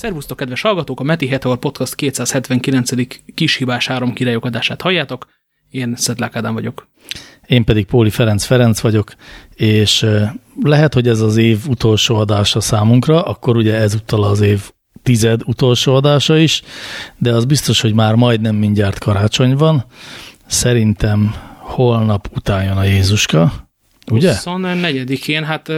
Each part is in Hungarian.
Szervusztok, kedves hallgatók! A Meti Heteor Podcast 279. kishibás három királyok adását halljátok. Én Szedlák Ádám vagyok. Én pedig Póli Ferenc Ferenc vagyok, és lehet, hogy ez az év utolsó adása számunkra, akkor ugye ezúttal az év tized utolsó adása is, de az biztos, hogy már majdnem mindjárt karácsony van. Szerintem holnap után jön a Jézuska, ugye? 24-én, hát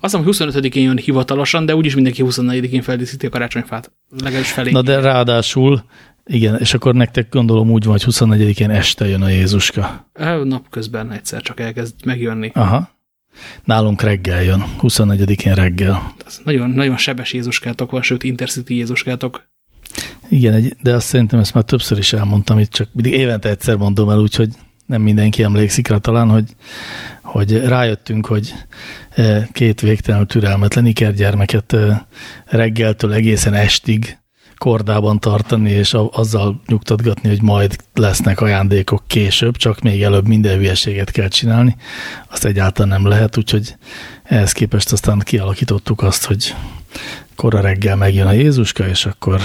azt hiszem, hogy 25-én jön hivatalosan, de úgyis mindenki 24-én feldíszíti a karácsonyfát. Legalábbis felé. Na de ráadásul, igen, és akkor nektek gondolom úgy van, hogy 24-én este jön a Jézuska. Napközben egyszer csak elkezd megjönni. Aha. Nálunk reggel jön, 24-én reggel. Ez nagyon, nagyon sebes Jézuskátok van, sőt Intercity Jézuskátok. Igen, de azt szerintem ezt már többször is elmondtam, itt csak mindig évente egyszer mondom el, úgyhogy nem mindenki emlékszik rá talán, hogy, hogy rájöttünk, hogy e, két végtelenül türelmetlen ikergyermeket e, reggeltől egészen estig kordában tartani, és azzal nyugtatgatni, hogy majd lesznek ajándékok később, csak még előbb minden hülyeséget kell csinálni, azt egyáltalán nem lehet, úgyhogy ehhez képest aztán kialakítottuk azt, hogy kora reggel megjön a Jézuska, és akkor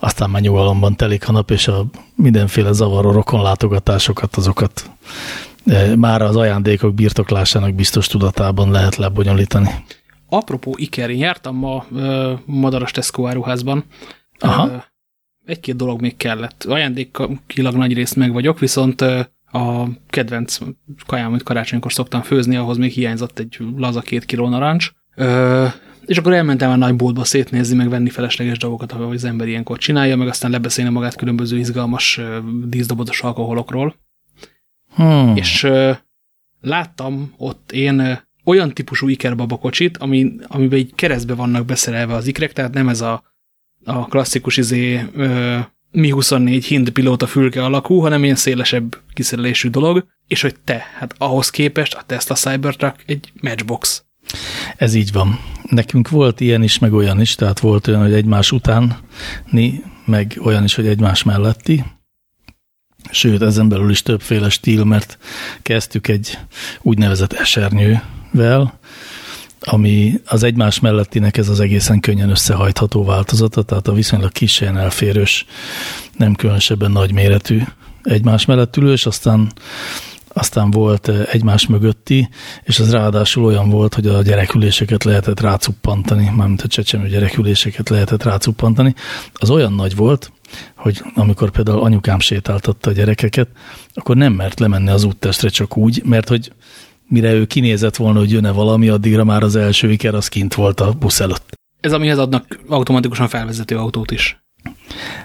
aztán már nyugalomban telik a nap, és a mindenféle zavaró rokonlátogatásokat, azokat e, már az ajándékok birtoklásának biztos tudatában lehet lebonyolítani. Apropó Iker, én jártam ma ö, Madaras Tesco áruházban. Aha. Egy-két dolog még kellett. Ajándékilag nagy részt meg vagyok, viszont ö, a kedvenc kajám, amit karácsonykor szoktam főzni, ahhoz még hiányzott egy laza két kiló narancs. Ö, és akkor elmentem a nagy boltba szétnézni, meg venni felesleges dolgokat, ahogy az ember ilyenkor csinálja, meg aztán lebeszélni magát különböző izgalmas díszdobozos alkoholokról. Hmm. És láttam ott én olyan típusú ikerbabakocsit, ami, amiben egy keresztbe vannak beszerelve az ikrek, tehát nem ez a, a klasszikus izé uh, Mi-24 hind pilóta fülke alakú, hanem ilyen szélesebb kiszerelésű dolog, és hogy te, hát ahhoz képest a Tesla Cybertruck egy matchbox. Ez így van. Nekünk volt ilyen is, meg olyan is, tehát volt olyan, hogy egymás utáni, meg olyan is, hogy egymás melletti. Sőt, ezen belül is többféle stíl, mert kezdtük egy úgynevezett esernyővel, ami az egymás mellettinek ez az egészen könnyen összehajtható változata, tehát a viszonylag kis ilyen elférős, nem különösebben nagyméretű egymás mellett ülő, és aztán aztán volt eh, egymás mögötti, és az ráadásul olyan volt, hogy a gyereküléseket lehetett rácuppantani, mármint a csecsemő gyereküléseket lehetett rácuppantani. Az olyan nagy volt, hogy amikor például anyukám sétáltatta a gyerekeket, akkor nem mert lemenni az úttestre csak úgy, mert hogy mire ő kinézett volna, hogy jön-e valami, addigra már az első iker az kint volt a busz előtt. Ez amihez adnak automatikusan felvezető autót is.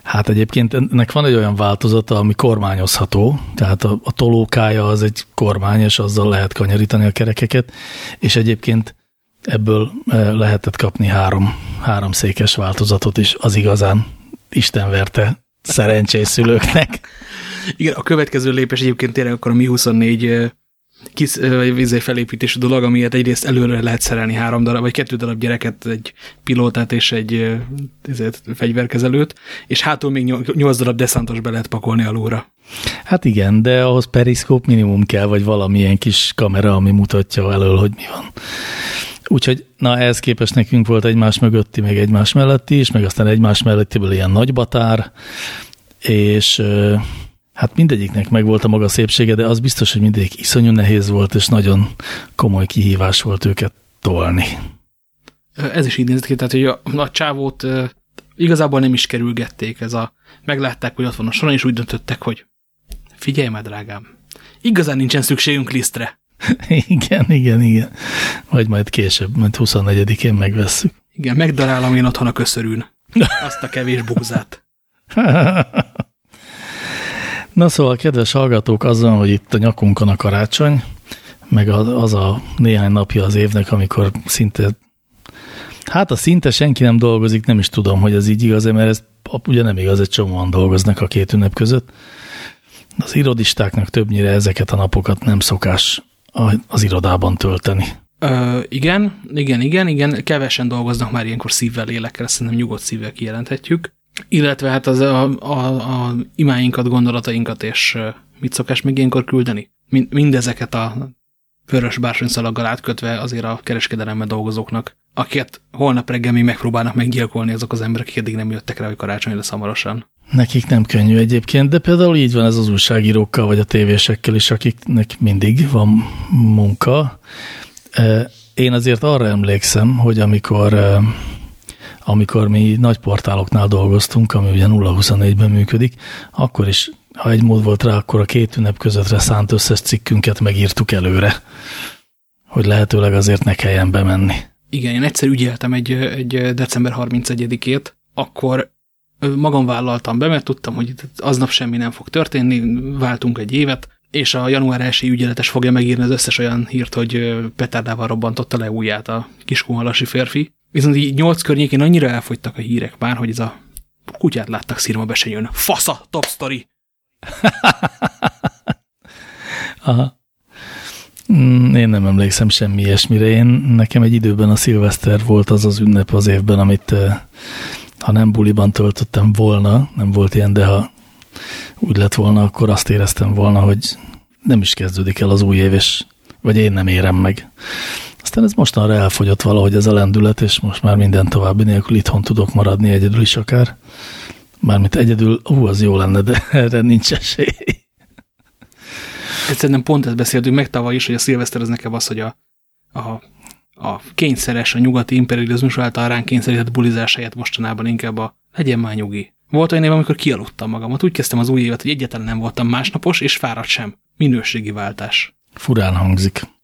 Hát egyébként ennek van egy olyan változata, ami kormányozható, tehát a, a tolókája az egy kormány, és azzal lehet kanyarítani a kerekeket, és egyébként ebből e, lehetett kapni három, három székes változatot is, az igazán Isten verte szerencsés szülőknek. Igen, a következő lépés egyébként tényleg akkor a Mi 24 kis vízé felépítésű dolog, amiért egyrészt előre lehet szerelni három darab, vagy kettő darab gyereket, egy pilótát és egy ezért, fegyverkezelőt, és hátul még nyolc darab deszantos be lehet pakolni alulra. Hát igen, de ahhoz periszkóp minimum kell, vagy valamilyen kis kamera, ami mutatja elől, hogy mi van. Úgyhogy, na ehhez képest nekünk volt egymás mögötti, meg egymás melletti is, meg aztán egymás mellettiből ilyen nagy batár, és Hát mindegyiknek megvolt a maga szépsége, de az biztos, hogy mindegyik iszonyú nehéz volt, és nagyon komoly kihívás volt őket tolni. Ez is így nézett ki, tehát hogy a, a csávót igazából nem is kerülgették, ez a, meglátták, hogy ott van a soron, és úgy döntöttek, hogy figyelj már, drágám, igazán nincsen szükségünk lisztre. igen, igen, igen. Vagy majd később, majd 24-én megvesszük. Igen, megdarálom én otthon a köszörűn. Azt a kevés búzát. Na szóval, kedves hallgatók, azzal, hogy itt a nyakunkon a karácsony, meg az a néhány napja az évnek, amikor szinte, hát a szinte senki nem dolgozik, nem is tudom, hogy ez így igaz -e, mert ez ugye nem igaz, egy csomóan dolgoznak a két ünnep között. Az irodistáknak többnyire ezeket a napokat nem szokás az irodában tölteni. Ö, igen, igen, igen, igen, kevesen dolgoznak már ilyenkor szívvel, lélekkel, szerintem nyugodt szívvel kijelenthetjük. Illetve hát az a, a, a imáinkat, gondolatainkat és mit szokás még ilyenkor küldeni? Mind, mindezeket a vörös bársonyszalaggal átkötve azért a kereskedelemben dolgozóknak, akiket holnap reggel még megpróbálnak meggyilkolni azok az emberek, akik eddig nem jöttek rá, hogy karácsony lesz hamarosan. Nekik nem könnyű egyébként, de például így van ez az újságírókkal, vagy a tévésekkel is, akiknek mindig van munka. Én azért arra emlékszem, hogy amikor, amikor mi nagy portáloknál dolgoztunk, ami ugye 0-24-ben működik, akkor is, ha egy mód volt rá, akkor a két ünnep közöttre szánt összes cikkünket megírtuk előre, hogy lehetőleg azért ne kelljen bemenni. Igen, én egyszer ügyeltem egy, egy december 31-ét, akkor magam vállaltam be, mert tudtam, hogy aznap semmi nem fog történni, váltunk egy évet, és a január 1 ügyeletes fogja megírni az összes olyan hírt, hogy petárdával robbantotta le ujját a kiskumalasi férfi. Viszont így nyolc környékén annyira elfogytak a hírek már, hogy ez a kutyát láttak szírma be se jön. Fasza, top story! Aha. Mm, én nem emlékszem semmi ilyesmire. Én, nekem egy időben a szilveszter volt az az ünnep az évben, amit ha nem buliban töltöttem volna, nem volt ilyen, de ha úgy lett volna, akkor azt éreztem volna, hogy nem is kezdődik el az új év, és vagy én nem érem meg. Aztán ez mostanra elfogyott valahogy ez a lendület, és most már minden további nélkül itthon tudok maradni egyedül is akár. Mármint egyedül, ú, az jó lenne, de erre nincs esély. Egyszerűen pont ezt beszéltünk meg tavaly is, hogy a szilveszter az nekem az, hogy a, a, a kényszeres, a nyugati imperializmus által ránk kényszerített bulizás helyett mostanában inkább a legyen már nyugi. Volt olyan év, amikor kialudtam magamat. Úgy kezdtem az új évet, hogy egyáltalán nem voltam másnapos, és fáradt sem. Minőségi váltás. Furán hangzik.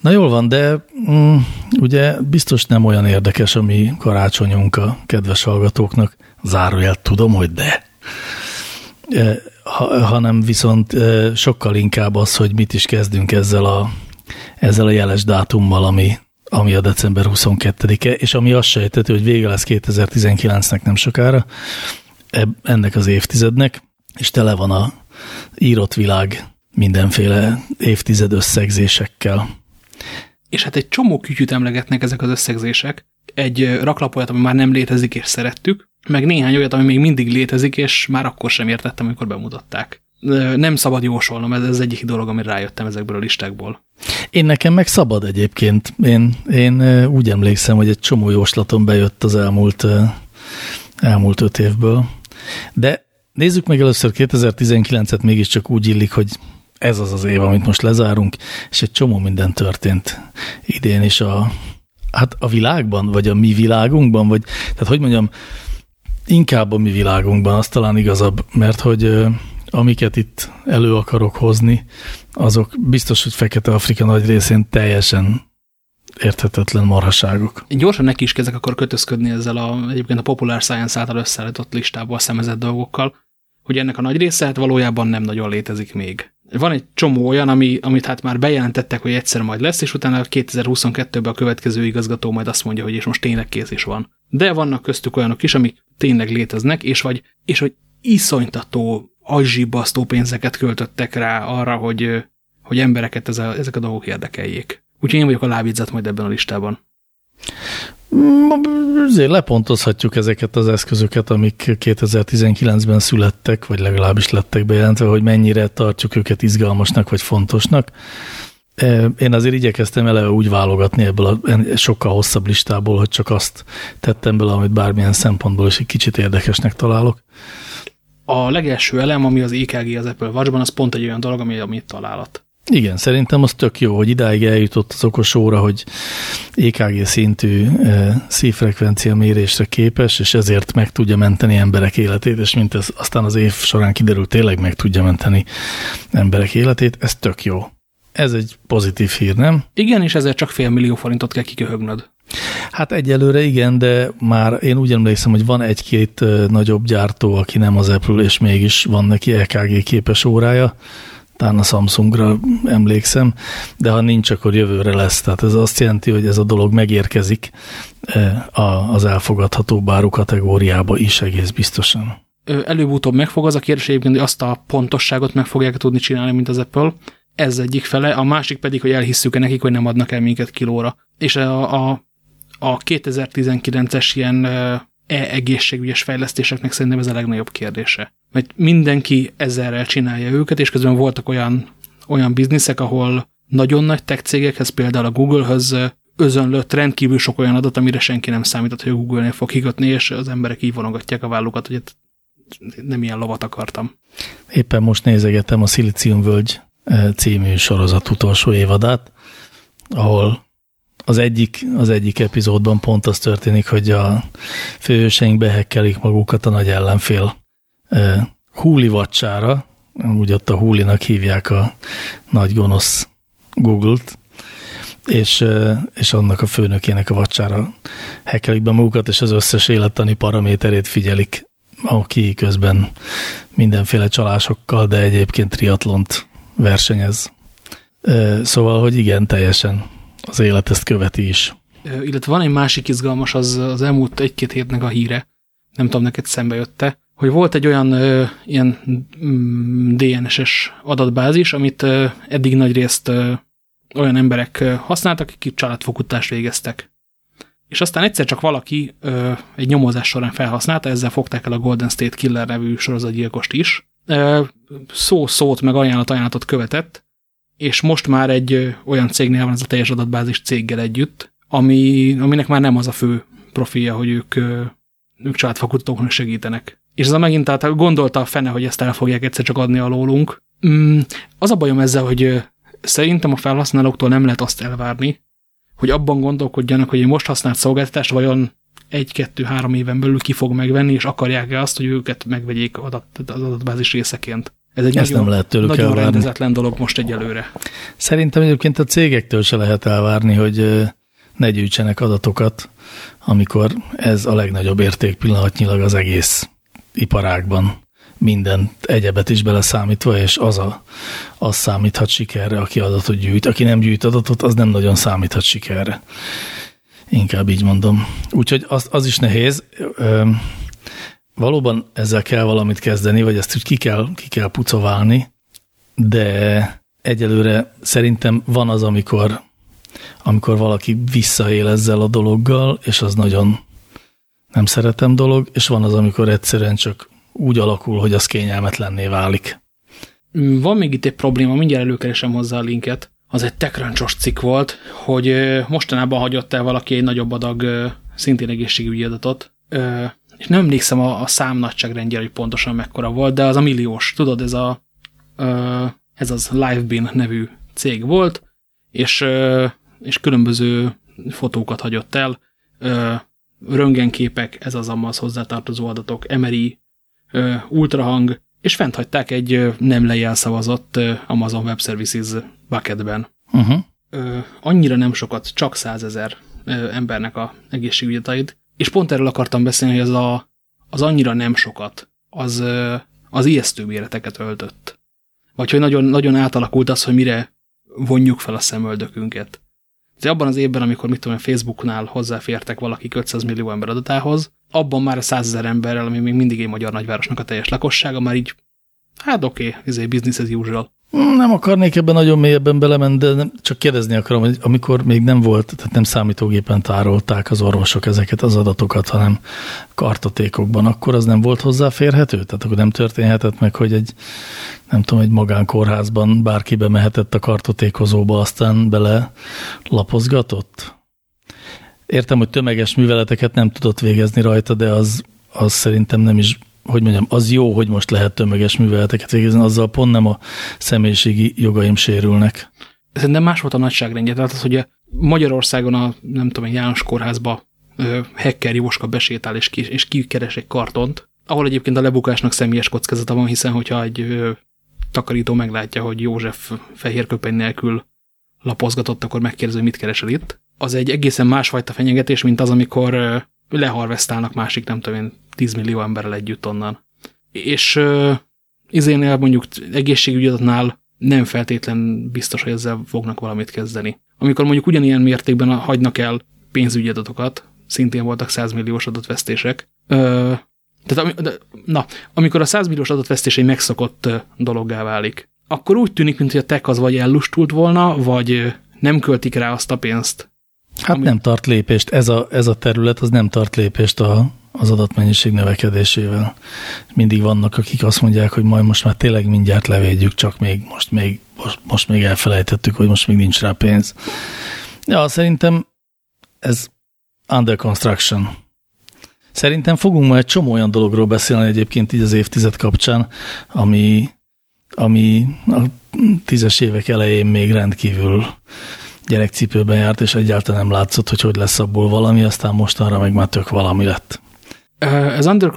Na jól van, de mm, ugye biztos nem olyan érdekes a mi karácsonyunk a kedves hallgatóknak. Zárójel tudom, hogy de. E, ha, hanem viszont e, sokkal inkább az, hogy mit is kezdünk ezzel a, ezzel a jeles dátummal, ami, ami a december 22-e, és ami azt sejteti, hogy vége lesz 2019-nek nem sokára, ennek az évtizednek, és tele van a írott világ mindenféle évtized összegzésekkel. És hát egy csomó kütyűt emlegetnek ezek az összegzések. Egy raklap olyat, ami már nem létezik, és szerettük, meg néhány olyat, ami még mindig létezik, és már akkor sem értettem, amikor bemutatták. Nem szabad jósolnom, ez az egyik dolog, amire rájöttem ezekből a listákból. Én nekem meg szabad egyébként. Én, én úgy emlékszem, hogy egy csomó jóslatom bejött az elmúlt, elmúlt öt évből. De nézzük meg először 2019-et mégiscsak úgy illik, hogy ez az az év, amit most lezárunk, és egy csomó minden történt idén is a, hát a világban, vagy a mi világunkban, vagy, tehát hogy mondjam, inkább a mi világunkban, az talán igazabb, mert hogy amiket itt elő akarok hozni, azok biztos, hogy Fekete-Afrika nagy részén teljesen érthetetlen marhaságok. Gyorsan neki is kezdek akkor kötözködni ezzel a, egyébként a Popular Science által összeállított listából szemezett dolgokkal, hogy ennek a nagy része hát valójában nem nagyon létezik még. Van egy csomó olyan, ami, amit hát már bejelentettek, hogy egyszer majd lesz, és utána 2022-ben a következő igazgató majd azt mondja, hogy és most tényleg kész is van. De vannak köztük olyanok is, amik tényleg léteznek, és vagy, és hogy iszonytató, agyzsibasztó pénzeket költöttek rá arra, hogy, hogy embereket ez a, ezek a dolgok érdekeljék. Úgyhogy én vagyok a lábízat majd ebben a listában. Azért lepontozhatjuk ezeket az eszközöket, amik 2019-ben születtek, vagy legalábbis lettek bejelentve, hogy mennyire tartjuk őket izgalmasnak, vagy fontosnak. E, én azért igyekeztem eleve úgy válogatni ebből a sokkal hosszabb listából, hogy csak azt tettem bele, amit bármilyen szempontból is egy kicsit érdekesnek találok. A legelső elem, ami az EKG az Apple Watch-ban, az pont egy olyan dolog, ami, amit találat. Igen, szerintem az tök jó, hogy idáig eljutott az okos óra, hogy EKG szintű e, szívfrekvencia mérésre képes, és ezért meg tudja menteni emberek életét, és mint ez aztán az év során kiderült, tényleg meg tudja menteni emberek életét, ez tök jó. Ez egy pozitív hír, nem? Igen, és ezért csak fél millió forintot kell kiköhögnöd. Hát egyelőre igen, de már én úgy emlékszem, hogy van egy-két nagyobb gyártó, aki nem az Apple, és mégis van neki EKG képes órája, talán a Samsungra emlékszem, de ha nincs, akkor jövőre lesz. Tehát ez azt jelenti, hogy ez a dolog megérkezik az elfogadható báru kategóriába is egész biztosan. Előbb-utóbb megfog az a kérdés hogy azt a pontosságot meg fogják tudni csinálni, mint az Apple. Ez egyik fele, a másik pedig, hogy elhisszük-e nekik, hogy nem adnak el minket kilóra. És a, a, a 2019-es ilyen e-egészségügyes fejlesztéseknek szerintem ez a legnagyobb kérdése. Mert mindenki ezerrel csinálja őket, és közben voltak olyan, olyan bizniszek, ahol nagyon nagy tech cégekhez, például a Google-höz özönlött rendkívül sok olyan adat, amire senki nem számított, hogy a Google-nél fog kikötni, és az emberek így vonogatják a vállukat, hogy nem ilyen lovat akartam. Éppen most nézegetem a Völgy című sorozat utolsó évadát, ahol az egyik, az egyik epizódban pont az történik, hogy a főhőseink behekkelik magukat a nagy ellenfél húli vacsára, úgy ott a húlinak hívják a nagy gonosz Google-t, és, és annak a főnökének a vacsára hekkelik be magukat, és az összes élettani paraméterét figyelik, aki közben mindenféle csalásokkal, de egyébként triatlont versenyez. Szóval, hogy igen, teljesen az élet ezt követi is. Illetve van egy másik izgalmas, az az elmúlt egy-két hétnek a híre, nem tudom, neked szembe jötte, hogy volt egy olyan ö, ilyen mm, DNS-es adatbázis, amit ö, eddig nagy részt ö, olyan emberek ö, használtak, akik családfokutást végeztek. És aztán egyszer csak valaki ö, egy nyomozás során felhasználta, ezzel fogták el a Golden State Killer nevű sorozatgyilkost is. Szó-szót meg ajánlat-ajánlatot követett, és most már egy olyan cégnél van ez a teljes adatbázis céggel együtt, ami, aminek már nem az a fő profilja, hogy ők, ők családfakutatóknak segítenek. És ez a megint, tehát gondolta a fene, hogy ezt el fogják egyszer csak adni alólunk. Mm, az a bajom ezzel, hogy szerintem a felhasználóktól nem lehet azt elvárni, hogy abban gondolkodjanak, hogy egy most használt szolgáltatást vajon egy-kettő-három éven belül ki fog megvenni, és akarják-e azt, hogy őket megvegyék adat, az adatbázis részeként. Ez egy Ezt nagyon, nem lehet tőlük nagyon elvárni. rendezetlen dolog most egyelőre. Szerintem egyébként a cégektől se lehet elvárni, hogy ne gyűjtsenek adatokat, amikor ez a legnagyobb érték pillanatnyilag az egész iparágban minden egyebet is beleszámítva, és az, a, az számíthat sikerre, aki adatot gyűjt. Aki nem gyűjt adatot, az nem nagyon számíthat sikerre. Inkább így mondom. Úgyhogy az, az is nehéz. Valóban ezzel kell valamit kezdeni, vagy ezt úgy ki kell, ki kell pucoválni, de egyelőre szerintem van az, amikor, amikor valaki visszaél ezzel a dologgal, és az nagyon nem szeretem dolog, és van az, amikor egyszerűen csak úgy alakul, hogy az kényelmetlenné válik. Van még itt egy probléma, mindjárt előkeresem hozzá a linket. Az egy tekráncsos cikk volt, hogy mostanában hagyott el valaki egy nagyobb adag szintén egészségügyi adatot, és nem emlékszem a, a szám nagyságrendjére, hogy pontosan mekkora volt, de az a milliós, tudod, ez a ez az LiveBin nevű cég volt, és, és különböző fotókat hagyott el, röntgenképek, ez az amaz hozzátartozó adatok, MRI, ultrahang, és fent hagyták egy nem lejelszavazott Amazon Web Services bucketben. Uh -huh. Annyira nem sokat, csak százezer embernek a egészségügyi adatait, és pont erről akartam beszélni, hogy az, a, az annyira nem sokat, az, az ijesztő méreteket öltött. Vagy hogy nagyon, nagyon átalakult az, hogy mire vonjuk fel a szemöldökünket. De abban az évben, amikor mit tudom, Facebooknál hozzáfértek valaki 500 millió ember adatához, abban már a 100 ezer emberrel, ami még mindig egy magyar nagyvárosnak a teljes lakossága, már így, hát oké, okay, ez egy business as usual. Nem akarnék ebben nagyon mélyebben belemenni, de nem, csak kérdezni akarom, hogy amikor még nem volt, tehát nem számítógépen tárolták az orvosok ezeket az adatokat, hanem kartotékokban, akkor az nem volt hozzáférhető? Tehát akkor nem történhetett meg, hogy egy, nem tudom, egy magánkórházban bárki bemehetett a kartotékozóba, aztán bele lapozgatott? Értem, hogy tömeges műveleteket nem tudott végezni rajta, de az, az szerintem nem is hogy mondjam, az jó, hogy most lehet tömeges műveleteket végezni, azzal pont nem a személyiségi jogaim sérülnek. Szerintem más volt a nagyságrendje. Tehát az, hogy Magyarországon a, nem tudom, egy János kórházba ö, hacker Jóska besétál és, ki, és kikeres egy kartont, ahol egyébként a lebukásnak személyes kockázata van, hiszen hogyha egy ö, takarító meglátja, hogy József fehér köpeny nélkül lapozgatott, akkor megkérdezi, hogy mit keresel itt. Az egy egészen másfajta fenyegetés, mint az, amikor ö, leharvesztálnak másik, nem tudom én, 10 millió emberrel együtt onnan. És uh, izénél mondjuk egészségügyi adatnál nem feltétlen biztos, hogy ezzel fognak valamit kezdeni. Amikor mondjuk ugyanilyen mértékben hagynak el pénzügyi adatokat, szintén voltak 100 milliós adatvesztések, uh, tehát de, na, amikor a 100 milliós adatvesztés egy megszokott dologgá válik, akkor úgy tűnik, mintha a tech az vagy ellustult volna, vagy nem költik rá azt a pénzt. Hát ami... nem tart lépést. Ez a, ez a terület az nem tart lépést a, az adatmennyiség növekedésével. Mindig vannak, akik azt mondják, hogy majd most már tényleg mindjárt levédjük, csak még most még most, most még elfelejtettük, hogy most még nincs rá pénz. Ja, szerintem ez under construction. Szerintem fogunk majd egy csomó olyan dologról beszélni egyébként így az évtized kapcsán, ami, ami a tízes évek elején még rendkívül gyerekcipőben járt, és egyáltalán nem látszott, hogy hogy lesz abból valami, aztán mostanra meg már tök valami lett. Ez under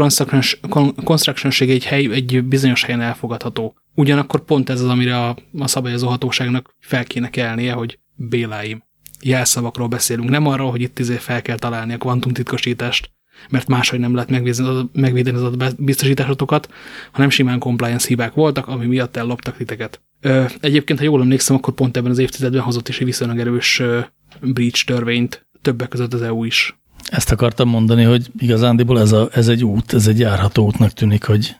construction egy, hely, egy bizonyos helyen elfogadható. Ugyanakkor pont ez az, amire a, a szabályozó hatóságnak fel kéne kelnie, hogy béláim. Jelszavakról beszélünk, nem arról, hogy itt izé fel kell találni a kvantumtitkosítást, mert máshogy nem lehet megvédeni az adatbiztosításotokat, hanem simán compliance hibák voltak, ami miatt elloptak titeket. Egyébként, ha jól emlékszem, akkor pont ebben az évtizedben hozott is egy viszonylag erős breach törvényt, többek között az EU is. Ezt akartam mondani, hogy igazándiból ez, a, ez egy út, ez egy járható útnak tűnik, hogy,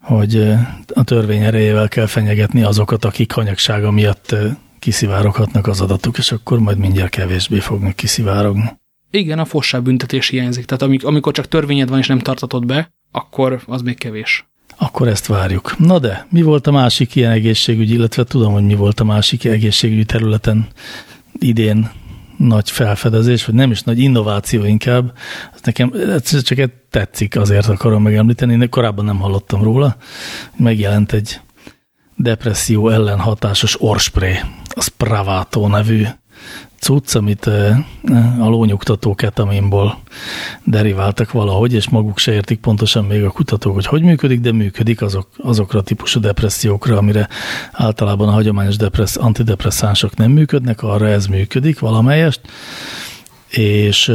hogy a törvény erejével kell fenyegetni azokat, akik hanyagsága miatt kiszivároghatnak az adatok, és akkor majd mindjárt kevésbé fognak kiszivárogni. Igen, a fossább büntetés hiányzik. Tehát amikor csak törvényed van és nem tartatod be, akkor az még kevés. Akkor ezt várjuk. Na de, mi volt a másik ilyen egészségügyi, illetve tudom, hogy mi volt a másik egészségügyi területen idén nagy felfedezés, vagy nem is nagy innováció inkább. Ez nekem ez csak tetszik, azért akarom megemlíteni. Én korábban nem hallottam róla. Megjelent egy depresszió ellen hatásos orspré, a Spravato nevű cucc, amit a lónyugtató ketaminból deriváltak valahogy, és maguk se értik pontosan még a kutatók, hogy hogy működik, de működik azok, azokra a típusú depressziókra, amire általában a hagyományos depressz, antidepresszánsok nem működnek, arra ez működik valamelyest, és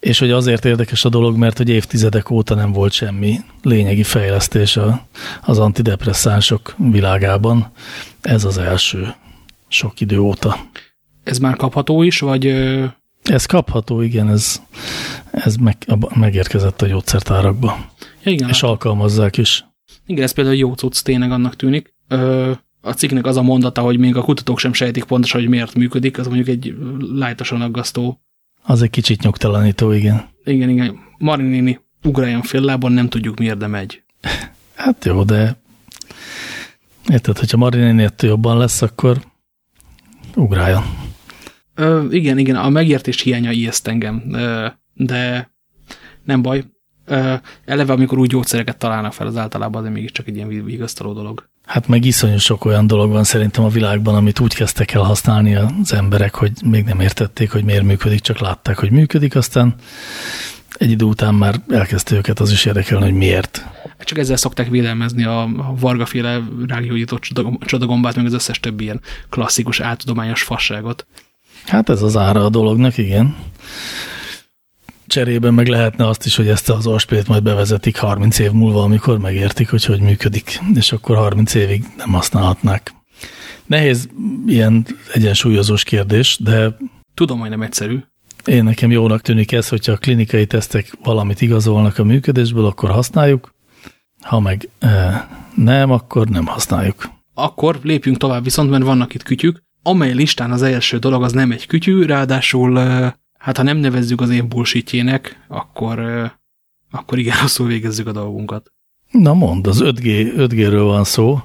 és hogy azért érdekes a dolog, mert hogy évtizedek óta nem volt semmi lényegi fejlesztés a, az antidepresszánsok világában. Ez az első sok idő óta. Ez már kapható is, vagy... Ez kapható, igen, ez, ez meg, megérkezett a gyógyszertárakba. Ja, igen, és hát. alkalmazzák is. Igen, ez például jó cucc tényleg annak tűnik. Ö, a cikknek az a mondata, hogy még a kutatók sem sejtik pontosan, hogy miért működik, az mondjuk egy lájtosan aggasztó. Az egy kicsit nyugtalanító, igen. Igen, igen. Marinini ugráljon fél lábon, nem tudjuk miért, de megy. Hát jó, de érted, hogyha Marinini ettől jobban lesz, akkor ugráljon. Ö, igen, igen, a megértés hiánya ijeszt engem, ö, de nem baj. Ö, eleve, amikor úgy gyógyszereket találnak fel, az általában azért mégiscsak egy ilyen vigasztaló dolog. Hát meg iszonyú sok olyan dolog van szerintem a világban, amit úgy kezdtek el használni az emberek, hogy még nem értették, hogy miért működik, csak látták, hogy működik, aztán egy idő után már elkezdte őket az is érdekelni, hogy miért. Csak ezzel szokták védelmezni a vargaféle rágjógyított csodagombát, meg az összes többi ilyen klasszikus áltudományos fasságot. Hát ez az ára a dolognak, igen. Cserében meg lehetne azt is, hogy ezt az ospét majd bevezetik 30 év múlva, amikor megértik, hogy hogy működik, és akkor 30 évig nem használhatnák. Nehéz ilyen egyensúlyozós kérdés, de... Tudom, hogy nem egyszerű. Én nekem jónak tűnik ez, hogyha a klinikai tesztek valamit igazolnak a működésből, akkor használjuk, ha meg e, nem, akkor nem használjuk. Akkor lépjünk tovább viszont, mert vannak itt kütyük, amely listán az első dolog az nem egy kütyű, ráadásul hát ha nem nevezzük az én bullshitjének, akkor, akkor igen, rosszul végezzük a dolgunkat. Na mond, az 5G, 5G-ről van szó,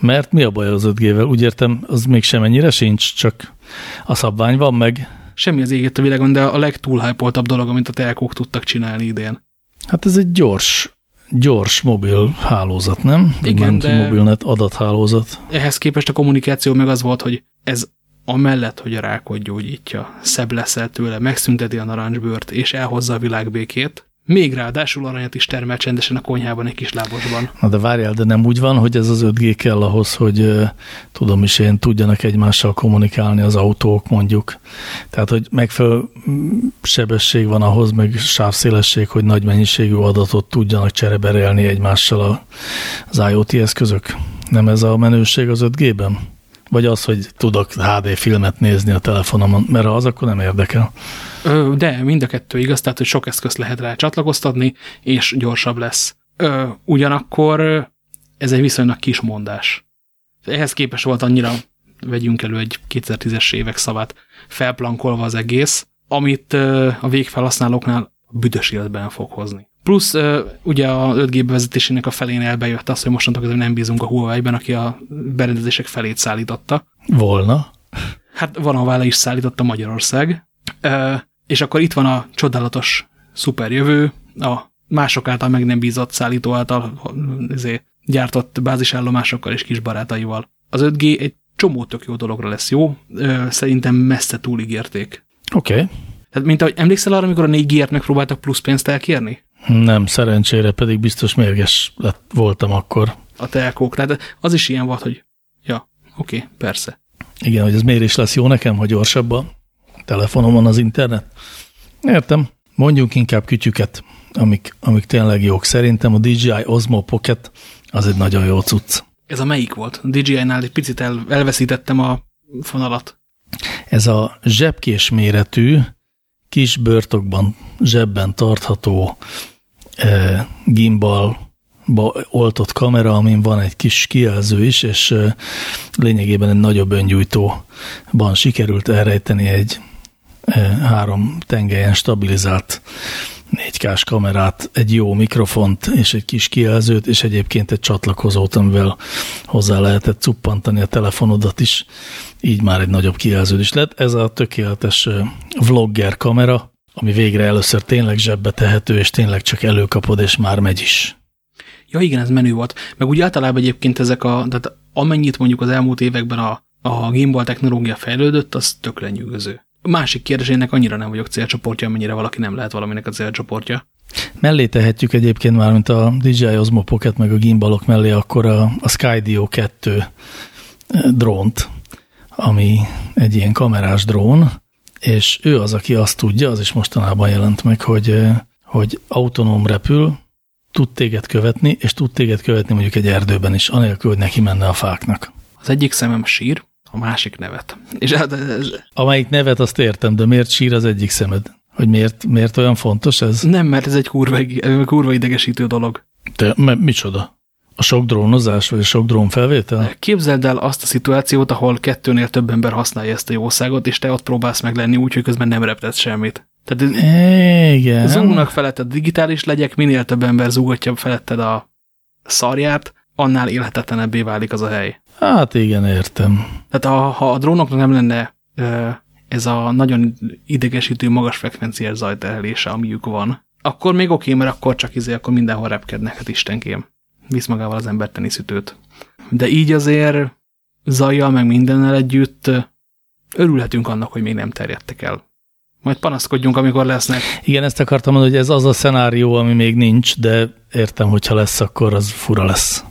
mert mi a baj az 5G-vel? Úgy értem, az még semennyire sincs, csak a szabvány van meg. Semmi az égett a világon, de a legtúlhájpoltabb dolog, amit a telkók tudtak csinálni idén. Hát ez egy gyors gyors mobil hálózat, nem? Igen, de mobilnet adathálózat. Ehhez képest a kommunikáció meg az volt, hogy ez amellett, hogy a rákot gyógyítja, szebb leszel tőle, megszünteti a narancsbőrt, és elhozza a világbékét, még ráadásul aranyat is termel csendesen a konyhában egy kis lábosban. Na de várjál, de nem úgy van, hogy ez az 5G kell ahhoz, hogy tudom is én, tudjanak egymással kommunikálni az autók mondjuk. Tehát, hogy megfelelő sebesség van ahhoz, meg sávszélesség, hogy nagy mennyiségű adatot tudjanak csereberélni egymással az IoT eszközök. Nem ez a menőség az 5G-ben? Vagy az, hogy tudok HD filmet nézni a telefonomon, mert az akkor nem érdekel. De mind a kettő igaz, tehát hogy sok eszközt lehet rá csatlakoztatni, és gyorsabb lesz. Ugyanakkor ez egy viszonylag kis mondás. Ehhez képes volt annyira, vegyünk elő egy 2010-es évek szavát, felplankolva az egész, amit a végfelhasználóknál büdös életben fog hozni. Plusz ugye a 5G bevezetésének a felén elbejött az, hogy mostantól kezdve nem bízunk a Huawei-ben, aki a berendezések felét szállította. Volna. Hát van, ahová le is szállította Magyarország. És akkor itt van a csodálatos szuperjövő, a mások által meg nem bízott szállító által izé, gyártott bázisállomásokkal és kis barátaival. Az 5G egy csomó tök jó dologra lesz jó, szerintem messze túligérték. Oké. Okay. Tehát, mint ahogy emlékszel arra, amikor a 4G-ért megpróbáltak plusz pénzt elkérni? Nem, szerencsére pedig biztos mérges lett voltam akkor. A telkók. Tehát az is ilyen volt, hogy ja, oké, okay, persze. Igen, hogy ez miért is lesz jó nekem, hogy gyorsabb a telefonomon az internet. Értem. Mondjunk inkább kütyüket, amik, amik tényleg jók. Szerintem a DJI Osmo Pocket az egy nagyon jó cucc. Ez a melyik volt? A DJI-nál egy picit el, elveszítettem a fonalat. Ez a zsebkés méretű, kis börtokban, zsebben tartható gimbal oltott kamera, amin van egy kis kijelző is, és lényegében egy nagyobb öngyújtóban sikerült elrejteni egy három tengelyen stabilizált 4K-s kamerát, egy jó mikrofont és egy kis kijelzőt, és egyébként egy csatlakozót, amivel hozzá lehetett cuppantani a telefonodat is, így már egy nagyobb kijelző is lett. Ez a tökéletes vlogger kamera, ami végre először tényleg zsebbe tehető, és tényleg csak előkapod, és már megy is. Ja igen, ez menő volt. Meg úgy általában egyébként ezek a, tehát amennyit mondjuk az elmúlt években a, a gimbal technológia fejlődött, az tök lenyűgöző. A másik kérdés, ennek annyira nem vagyok célcsoportja, amennyire valaki nem lehet valaminek a célcsoportja. Mellé tehetjük egyébként már, mint a DJI Osmo Pocket meg a gimbalok mellé, akkor a, a Skydio 2 drónt, ami egy ilyen kamerás drón, és ő az, aki azt tudja, az is mostanában jelent meg, hogy, hogy autonóm repül, tud téged követni, és tud téged követni mondjuk egy erdőben is, anélkül, hogy neki menne a fáknak. Az egyik szemem sír, a másik nevet. És hát ez... Amelyik nevet azt értem, de miért sír az egyik szemed? Hogy miért, miért olyan fontos ez? Nem, mert ez egy kurva, kurva idegesítő dolog. Te, micsoda? A sok drónozás, vagy a sok drón felvétel? Képzeld el azt a szituációt, ahol kettőnél több ember használja ezt a jószágot, és te ott próbálsz meg lenni úgy, hogy közben nem reptetsz semmit. Tehát Igen. zúgnak feletted digitális legyek, minél több ember zúgatja feletted a szarját, annál élhetetlenebbé válik az a hely. Hát igen, értem. Tehát ha, ha a drónoknak nem lenne ez a nagyon idegesítő magas frekvenciás zajterhelése, amiük van, akkor még oké, mert akkor csak izé, akkor mindenhol repkednek, hát istenkém. Visz magával az ember teniszütőt. De így azért zajjal meg mindennel együtt örülhetünk annak, hogy még nem terjedtek el. Majd panaszkodjunk, amikor lesznek. Igen, ezt akartam mondani, hogy ez az a szenárió, ami még nincs, de értem, hogyha lesz, akkor az fura lesz.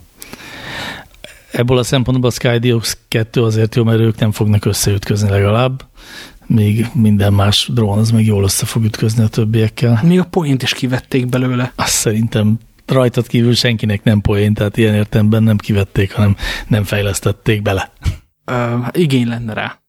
Ebből a szempontból a Skydios 2 azért jó, mert ők nem fognak összeütközni legalább, még minden más drón az meg jól össze fog ütközni a többiekkel. Még a poént is kivették belőle. Azt szerintem rajtad kívül senkinek nem poén, tehát ilyen értemben nem kivették, hanem nem fejlesztették bele. Ö, igény lenne rá.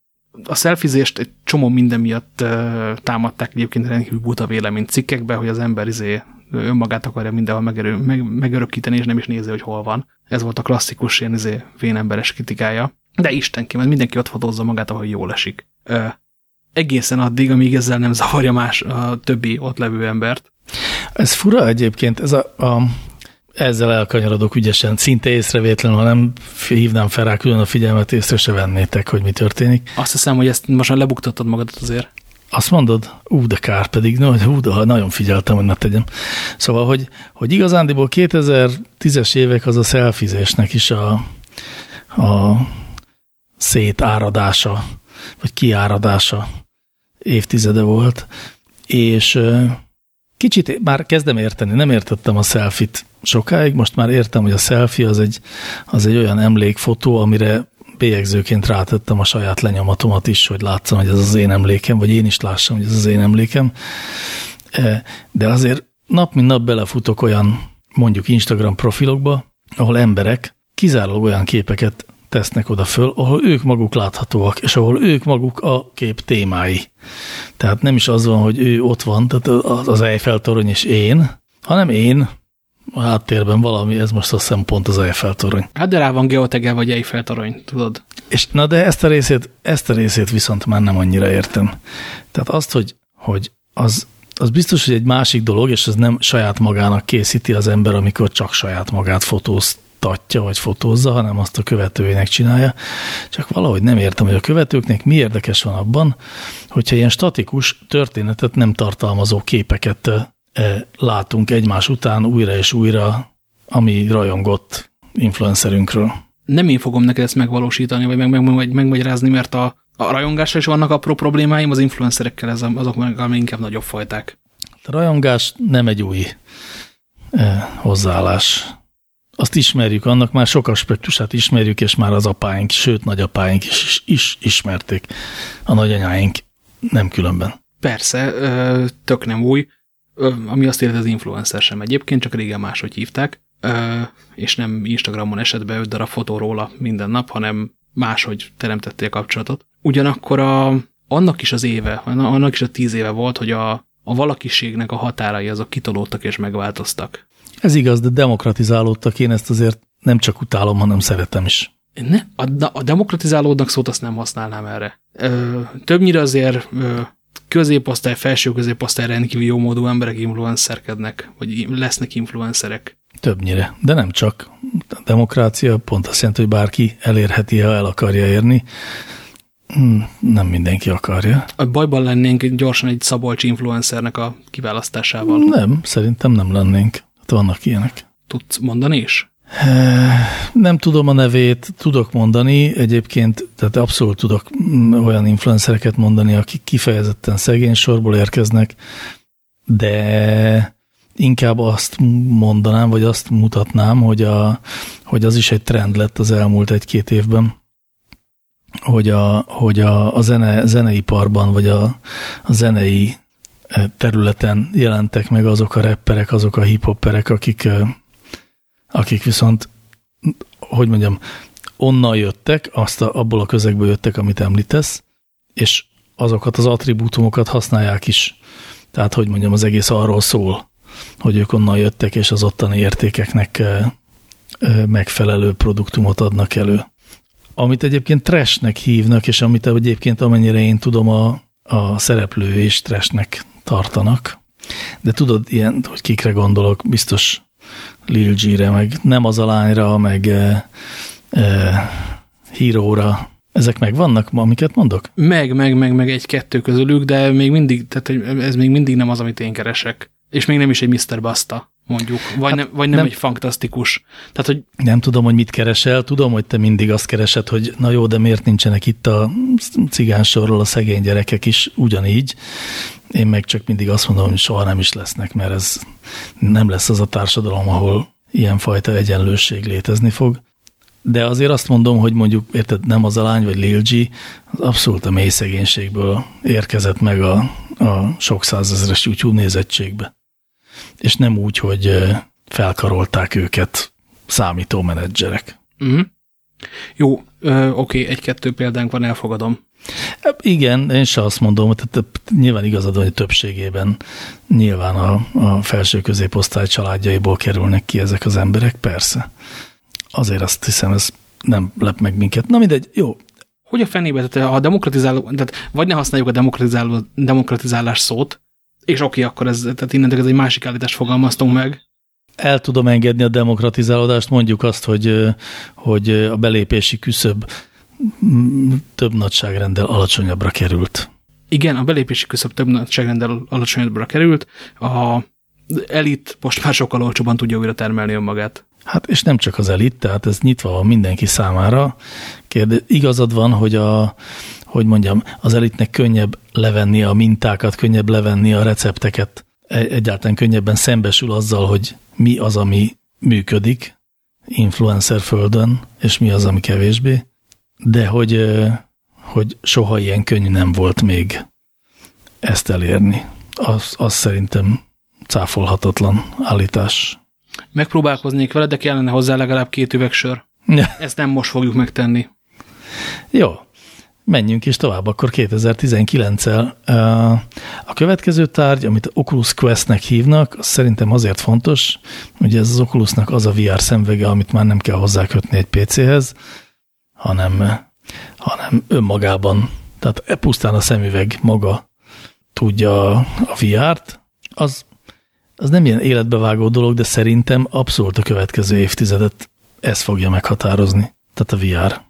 A szelfizést egy csomó minden miatt ö, támadták egyébként rendkívül buta vélemény cikkekbe, hogy az ember izé önmagát akarja mindenhol megerő, meg, megörökíteni, és nem is nézi, hogy hol van. Ez volt a klasszikus ilyen izé, vénemberes kritikája. De istenki, mert mindenki ott fotózza magát, ahol jól esik. Ö, egészen addig, amíg ezzel nem zavarja más a többi ott levő embert. Ez fura egyébként, ez a, a ezzel elkanyarodok ügyesen, szinte észrevétlenül, ha nem hívnám fel rá külön a figyelmet, észre se vennétek, hogy mi történik. Azt hiszem, hogy ezt most már lebuktattad magadat azért. Azt mondod? Ú, de kár pedig, no, hú, de nagyon figyeltem, hogy ne tegyem. Szóval, hogy, hogy igazándiból 2010-es évek az a szelfizésnek is a, a szétáradása, vagy kiáradása évtizede volt, és kicsit már kezdem érteni, nem értettem a selfit sokáig, most már értem, hogy a selfie az egy, az egy olyan emlékfotó, amire bélyegzőként rátettem a saját lenyomatomat is, hogy látszom, hogy ez az én emlékem, vagy én is lássam, hogy ez az én emlékem. De azért nap mint nap belefutok olyan mondjuk Instagram profilokba, ahol emberek kizárólag olyan képeket tesznek oda föl, ahol ők maguk láthatóak, és ahol ők maguk a kép témái. Tehát nem is az van, hogy ő ott van, tehát az Eiffel torony és én, hanem én a háttérben valami, ez most azt hiszem pont az Eiffel torony. Hát de rá van geotegel vagy Eiffel torony, tudod? És na de ezt a részét, ezt a részét viszont már nem annyira értem. Tehát azt, hogy, hogy az az biztos, hogy egy másik dolog, és ez nem saját magának készíti az ember, amikor csak saját magát fotóztatja, vagy fotózza, hanem azt a követőjének csinálja. Csak valahogy nem értem, hogy a követőknek mi érdekes van abban, hogyha ilyen statikus történetet nem tartalmazó képeket látunk egymás után újra és újra, ami rajongott influencerünkről. Nem én fogom neked ezt megvalósítani, vagy meg, meg, meg, megmagyarázni, mert a, a rajongásra is vannak apró problémáim, az influencerekkel ez, azok meg inkább nagyobb fajták. A rajongás nem egy új eh, hozzáállás. Azt ismerjük, annak már sok aspektusát ismerjük, és már az apáink, sőt nagyapáink is, is, is ismerték, a nagyanyáink nem különben. Persze, tök nem új, ami azt érti, az influencer sem egyébként, csak régen máshogy hívták, és nem Instagramon esett be 5 darab fotó róla minden nap, hanem máshogy teremtették a kapcsolatot. Ugyanakkor a, annak is az éve, annak is a tíz éve volt, hogy a, a valakiségnek a határai azok kitolódtak és megváltoztak. Ez igaz, de demokratizálódtak. Én ezt azért nem csak utálom, hanem szeretem is. Ne, a, a demokratizálódnak szót azt nem használnám erre. Ö, többnyire azért ö, középosztály, felső középosztály rendkívül jó módú emberek influencerkednek, vagy lesznek influencerek. Többnyire, de nem csak. A demokrácia pont azt jelenti, hogy bárki elérheti, ha el akarja érni. Hmm, nem mindenki akarja. A bajban lennénk gyorsan egy Szabolcs influencernek a kiválasztásával. Nem, szerintem nem lennénk. Vannak ilyenek. Tudsz mondani is? Nem tudom a nevét, tudok mondani, egyébként, tehát abszolút tudok olyan influencereket mondani, akik kifejezetten szegény sorból érkeznek, de inkább azt mondanám, vagy azt mutatnám, hogy, a, hogy az is egy trend lett az elmúlt egy-két évben, hogy a, hogy a, a zene, zeneiparban, vagy a, a zenei területen jelentek meg azok a rapperek, azok a hiphopperek, akik akik viszont, hogy mondjam, onnan jöttek, azt a, abból a közegből jöttek, amit említesz, és azokat az attribútumokat használják is. Tehát, hogy mondjam, az egész arról szól, hogy ők onnan jöttek, és az ottani értékeknek megfelelő produktumot adnak elő. Amit egyébként trashnek hívnak, és amit egyébként amennyire én tudom, a, a szereplő és trashnek tartanak. De tudod, ilyen, hogy kikre gondolok, biztos Lil G-re, meg nem az a lányra, meg e, e, híróra. Ezek meg vannak, amiket mondok? Meg, meg, meg, meg egy-kettő közülük, de még mindig, tehát ez még mindig nem az, amit én keresek. És még nem is egy Mr. Basta, mondjuk. Vagy, hát nem, vagy nem, nem egy fantasztikus. Tehát, hogy... Nem tudom, hogy mit keresel. Tudom, hogy te mindig azt keresed, hogy na jó, de miért nincsenek itt a cigánsorról a szegény gyerekek is ugyanígy. Én meg csak mindig azt mondom, hogy soha nem is lesznek, mert ez nem lesz az a társadalom, ahol ilyenfajta egyenlőség létezni fog. De azért azt mondom, hogy mondjuk, érted, nem az a lány, vagy Lil G, az abszolút a mély szegénységből érkezett meg a, a sok százezeres YouTube nézettségbe. És nem úgy, hogy felkarolták őket számítómenedzserek. -huh. Jó, oké, okay, egy-kettő példánk van, elfogadom. Igen, én se azt mondom, hogy nyilván igazad van, hogy többségében nyilván a, a felső középosztály családjaiból kerülnek ki ezek az emberek, persze. Azért azt hiszem, ez nem lep meg minket. Na mindegy, jó. Hogy a fenébe, tehát a demokratizáló, tehát vagy ne használjuk a demokratizáló, demokratizálás szót, és oké, akkor ez, tehát innentől ez egy másik állítást fogalmaztunk meg. El tudom engedni a demokratizálódást, mondjuk azt, hogy, hogy a belépési küszöb több nagyságrendel alacsonyabbra került. Igen, a belépési küszöb több nagyságrendel alacsonyabbra került, a elit most már sokkal olcsóban tudja újra termelni önmagát. Hát és nem csak az elit, tehát ez nyitva van mindenki számára. Kérde, igazad van, hogy a, hogy mondjam, az elitnek könnyebb levenni a mintákat, könnyebb levenni a recepteket, egyáltalán könnyebben szembesül azzal, hogy mi az, ami működik influencer földön, és mi az, ami kevésbé de hogy, hogy soha ilyen könnyű nem volt még ezt elérni. Az, az szerintem cáfolhatatlan állítás. Megpróbálkoznék vele, de kellene hozzá legalább két üvegsör. Ezt nem most fogjuk megtenni. Jó, menjünk is tovább, akkor 2019-el. A következő tárgy, amit Oculus Quest-nek hívnak, az szerintem azért fontos, hogy ez az Oculusnak az a VR szemvege, amit már nem kell hozzákötni egy PC-hez, hanem, hanem önmagában, tehát pusztán a szemüveg maga tudja a VR-t, az, az nem ilyen életbevágó dolog, de szerintem abszolút a következő évtizedet ez fogja meghatározni. Tehát a VR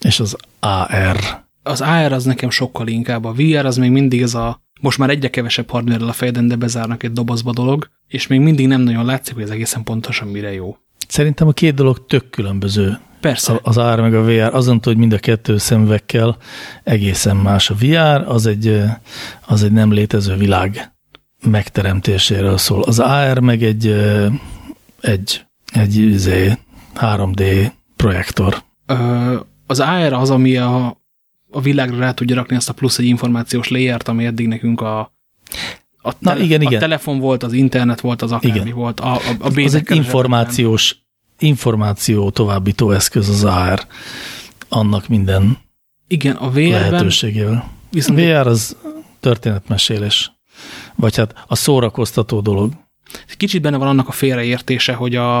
és az AR. Az AR az nekem sokkal inkább. A VR az még mindig ez a most már egyre kevesebb hardware a fejeden, de bezárnak egy dobozba dolog, és még mindig nem nagyon látszik, hogy ez egészen pontosan mire jó. Szerintem a két dolog tök különböző. Persze. Az AR meg a VR, azon hogy mind a kettő szemüvekkel egészen más. A VR az egy, az egy nem létező világ megteremtéséről szól. Az AR meg egy, egy, egy 3D izé, projektor. Az AR az, ami a, a világra rá tudja rakni azt a plusz egy információs layert, ami eddig nekünk a, a, Na, tele, igen, a igen. telefon volt, az internet volt, az akármi igen. volt. A, a, a az egy információs, információ továbbító eszköz az AR, annak minden igen, a VR lehetőségével. Viszont a VR az történetmesélés, vagy hát a szórakoztató dolog. Kicsit benne van annak a félreértése, hogy a,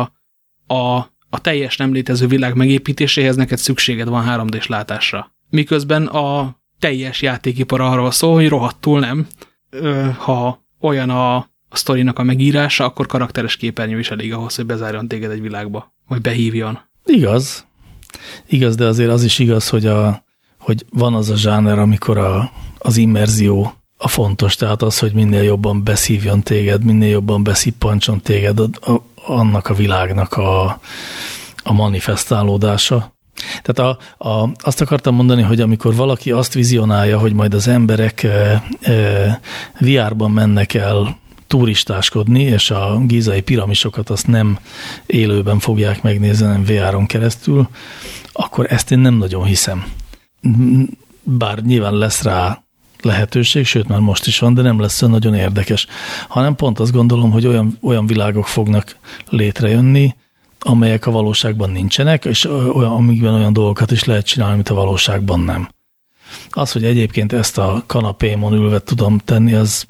a, a teljes nem létező világ megépítéséhez neked szükséged van 3D-s látásra miközben a teljes játékipar arról szól, hogy rohadtul nem. Ha olyan a, a sztorinak a megírása, akkor karakteres képernyő is elég ahhoz, hogy bezárjon téged egy világba, vagy behívjon. Igaz. Igaz, de azért az is igaz, hogy, a, hogy van az a zsáner, amikor a, az immerzió a fontos, tehát az, hogy minél jobban beszívjon téged, minél jobban beszippancson téged a, a, annak a világnak a, a manifestálódása. Tehát a, a, azt akartam mondani, hogy amikor valaki azt vizionálja, hogy majd az emberek e, e, VR-ban mennek el turistáskodni, és a gízai piramisokat azt nem élőben fogják megnézni, hanem VR-on keresztül, akkor ezt én nem nagyon hiszem. Bár nyilván lesz rá lehetőség, sőt már most is van, de nem lesz nagyon érdekes, hanem pont azt gondolom, hogy olyan, olyan világok fognak létrejönni, amelyek a valóságban nincsenek, és olyan, amikben olyan dolgokat is lehet csinálni, amit a valóságban nem. Az, hogy egyébként ezt a kanapémon ülve tudom tenni, az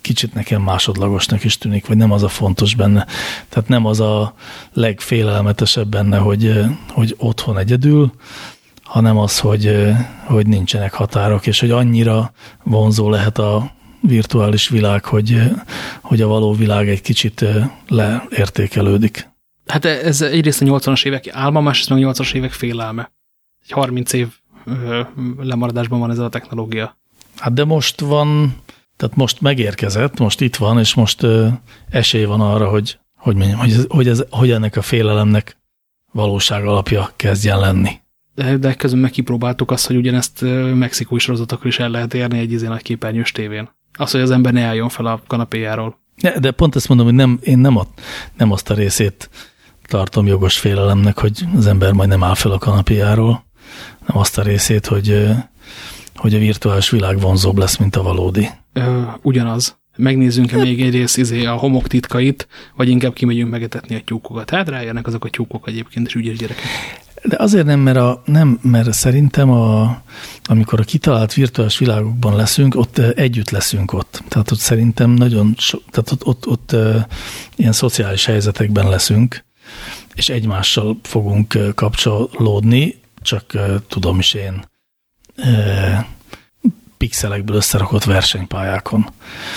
kicsit nekem másodlagosnak is tűnik, vagy nem az a fontos benne. Tehát nem az a legfélelmetesebb benne, hogy, hogy otthon egyedül, hanem az, hogy, hogy nincsenek határok, és hogy annyira vonzó lehet a virtuális világ, hogy, hogy a való világ egy kicsit leértékelődik. Hát ez egyrészt a 80-as évek álma, másrészt meg a 80-as évek félelme. Egy 30 év lemaradásban van ez a technológia. Hát de most van, tehát most megérkezett, most itt van, és most ö, esély van arra, hogy, hogy, mondjam, hogy, ez, hogy, ez, hogy ennek a félelemnek valóság alapja kezdjen lenni. De, de közben megkipróbáltuk azt, hogy ugyanezt mexikói sorozatokról is el lehet érni egy izé nagy képernyős tévén. Az, hogy az ember ne álljon fel a kanapéjáról. De, de pont ezt mondom, hogy nem, én nem, a, nem azt a részét tartom jogos félelemnek, hogy az ember majd nem áll fel a kanapéjáról, nem azt a részét, hogy, hogy a virtuális világ vonzóbb lesz, mint a valódi. Ö, ugyanaz. Megnézzünk-e még egy rész izé, a homok titkait, vagy inkább kimegyünk megetetni a tyúkokat. Hát rájönnek azok a tyúkok egyébként, és ügyes gyerekek. De azért nem, mert, a, nem, mert szerintem a, amikor a kitalált virtuális világokban leszünk, ott együtt leszünk ott. Tehát ott szerintem nagyon, so, tehát ott, ott, ott ilyen szociális helyzetekben leszünk, és egymással fogunk kapcsolódni, csak tudom is én pixelekből összerakott versenypályákon.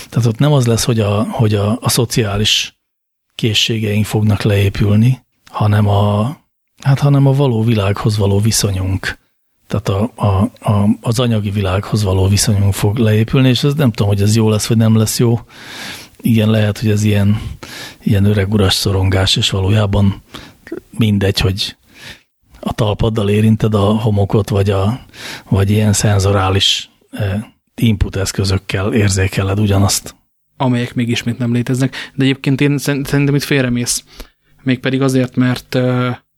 Tehát ott nem az lesz, hogy a, hogy a, a szociális készségeink fognak leépülni, hanem a, hát hanem a való világhoz való viszonyunk. Tehát a, a, a, az anyagi világhoz való viszonyunk fog leépülni, és ez nem tudom, hogy ez jó lesz, vagy nem lesz jó. Igen, lehet, hogy ez ilyen, ilyen öreg uras szorongás, és valójában mindegy, hogy a talpaddal érinted a homokot, vagy, a, vagy ilyen szenzorális input eszközökkel érzékeled ugyanazt. Amelyek még ismét nem léteznek. De egyébként én szerintem itt félremész. Mégpedig azért, mert,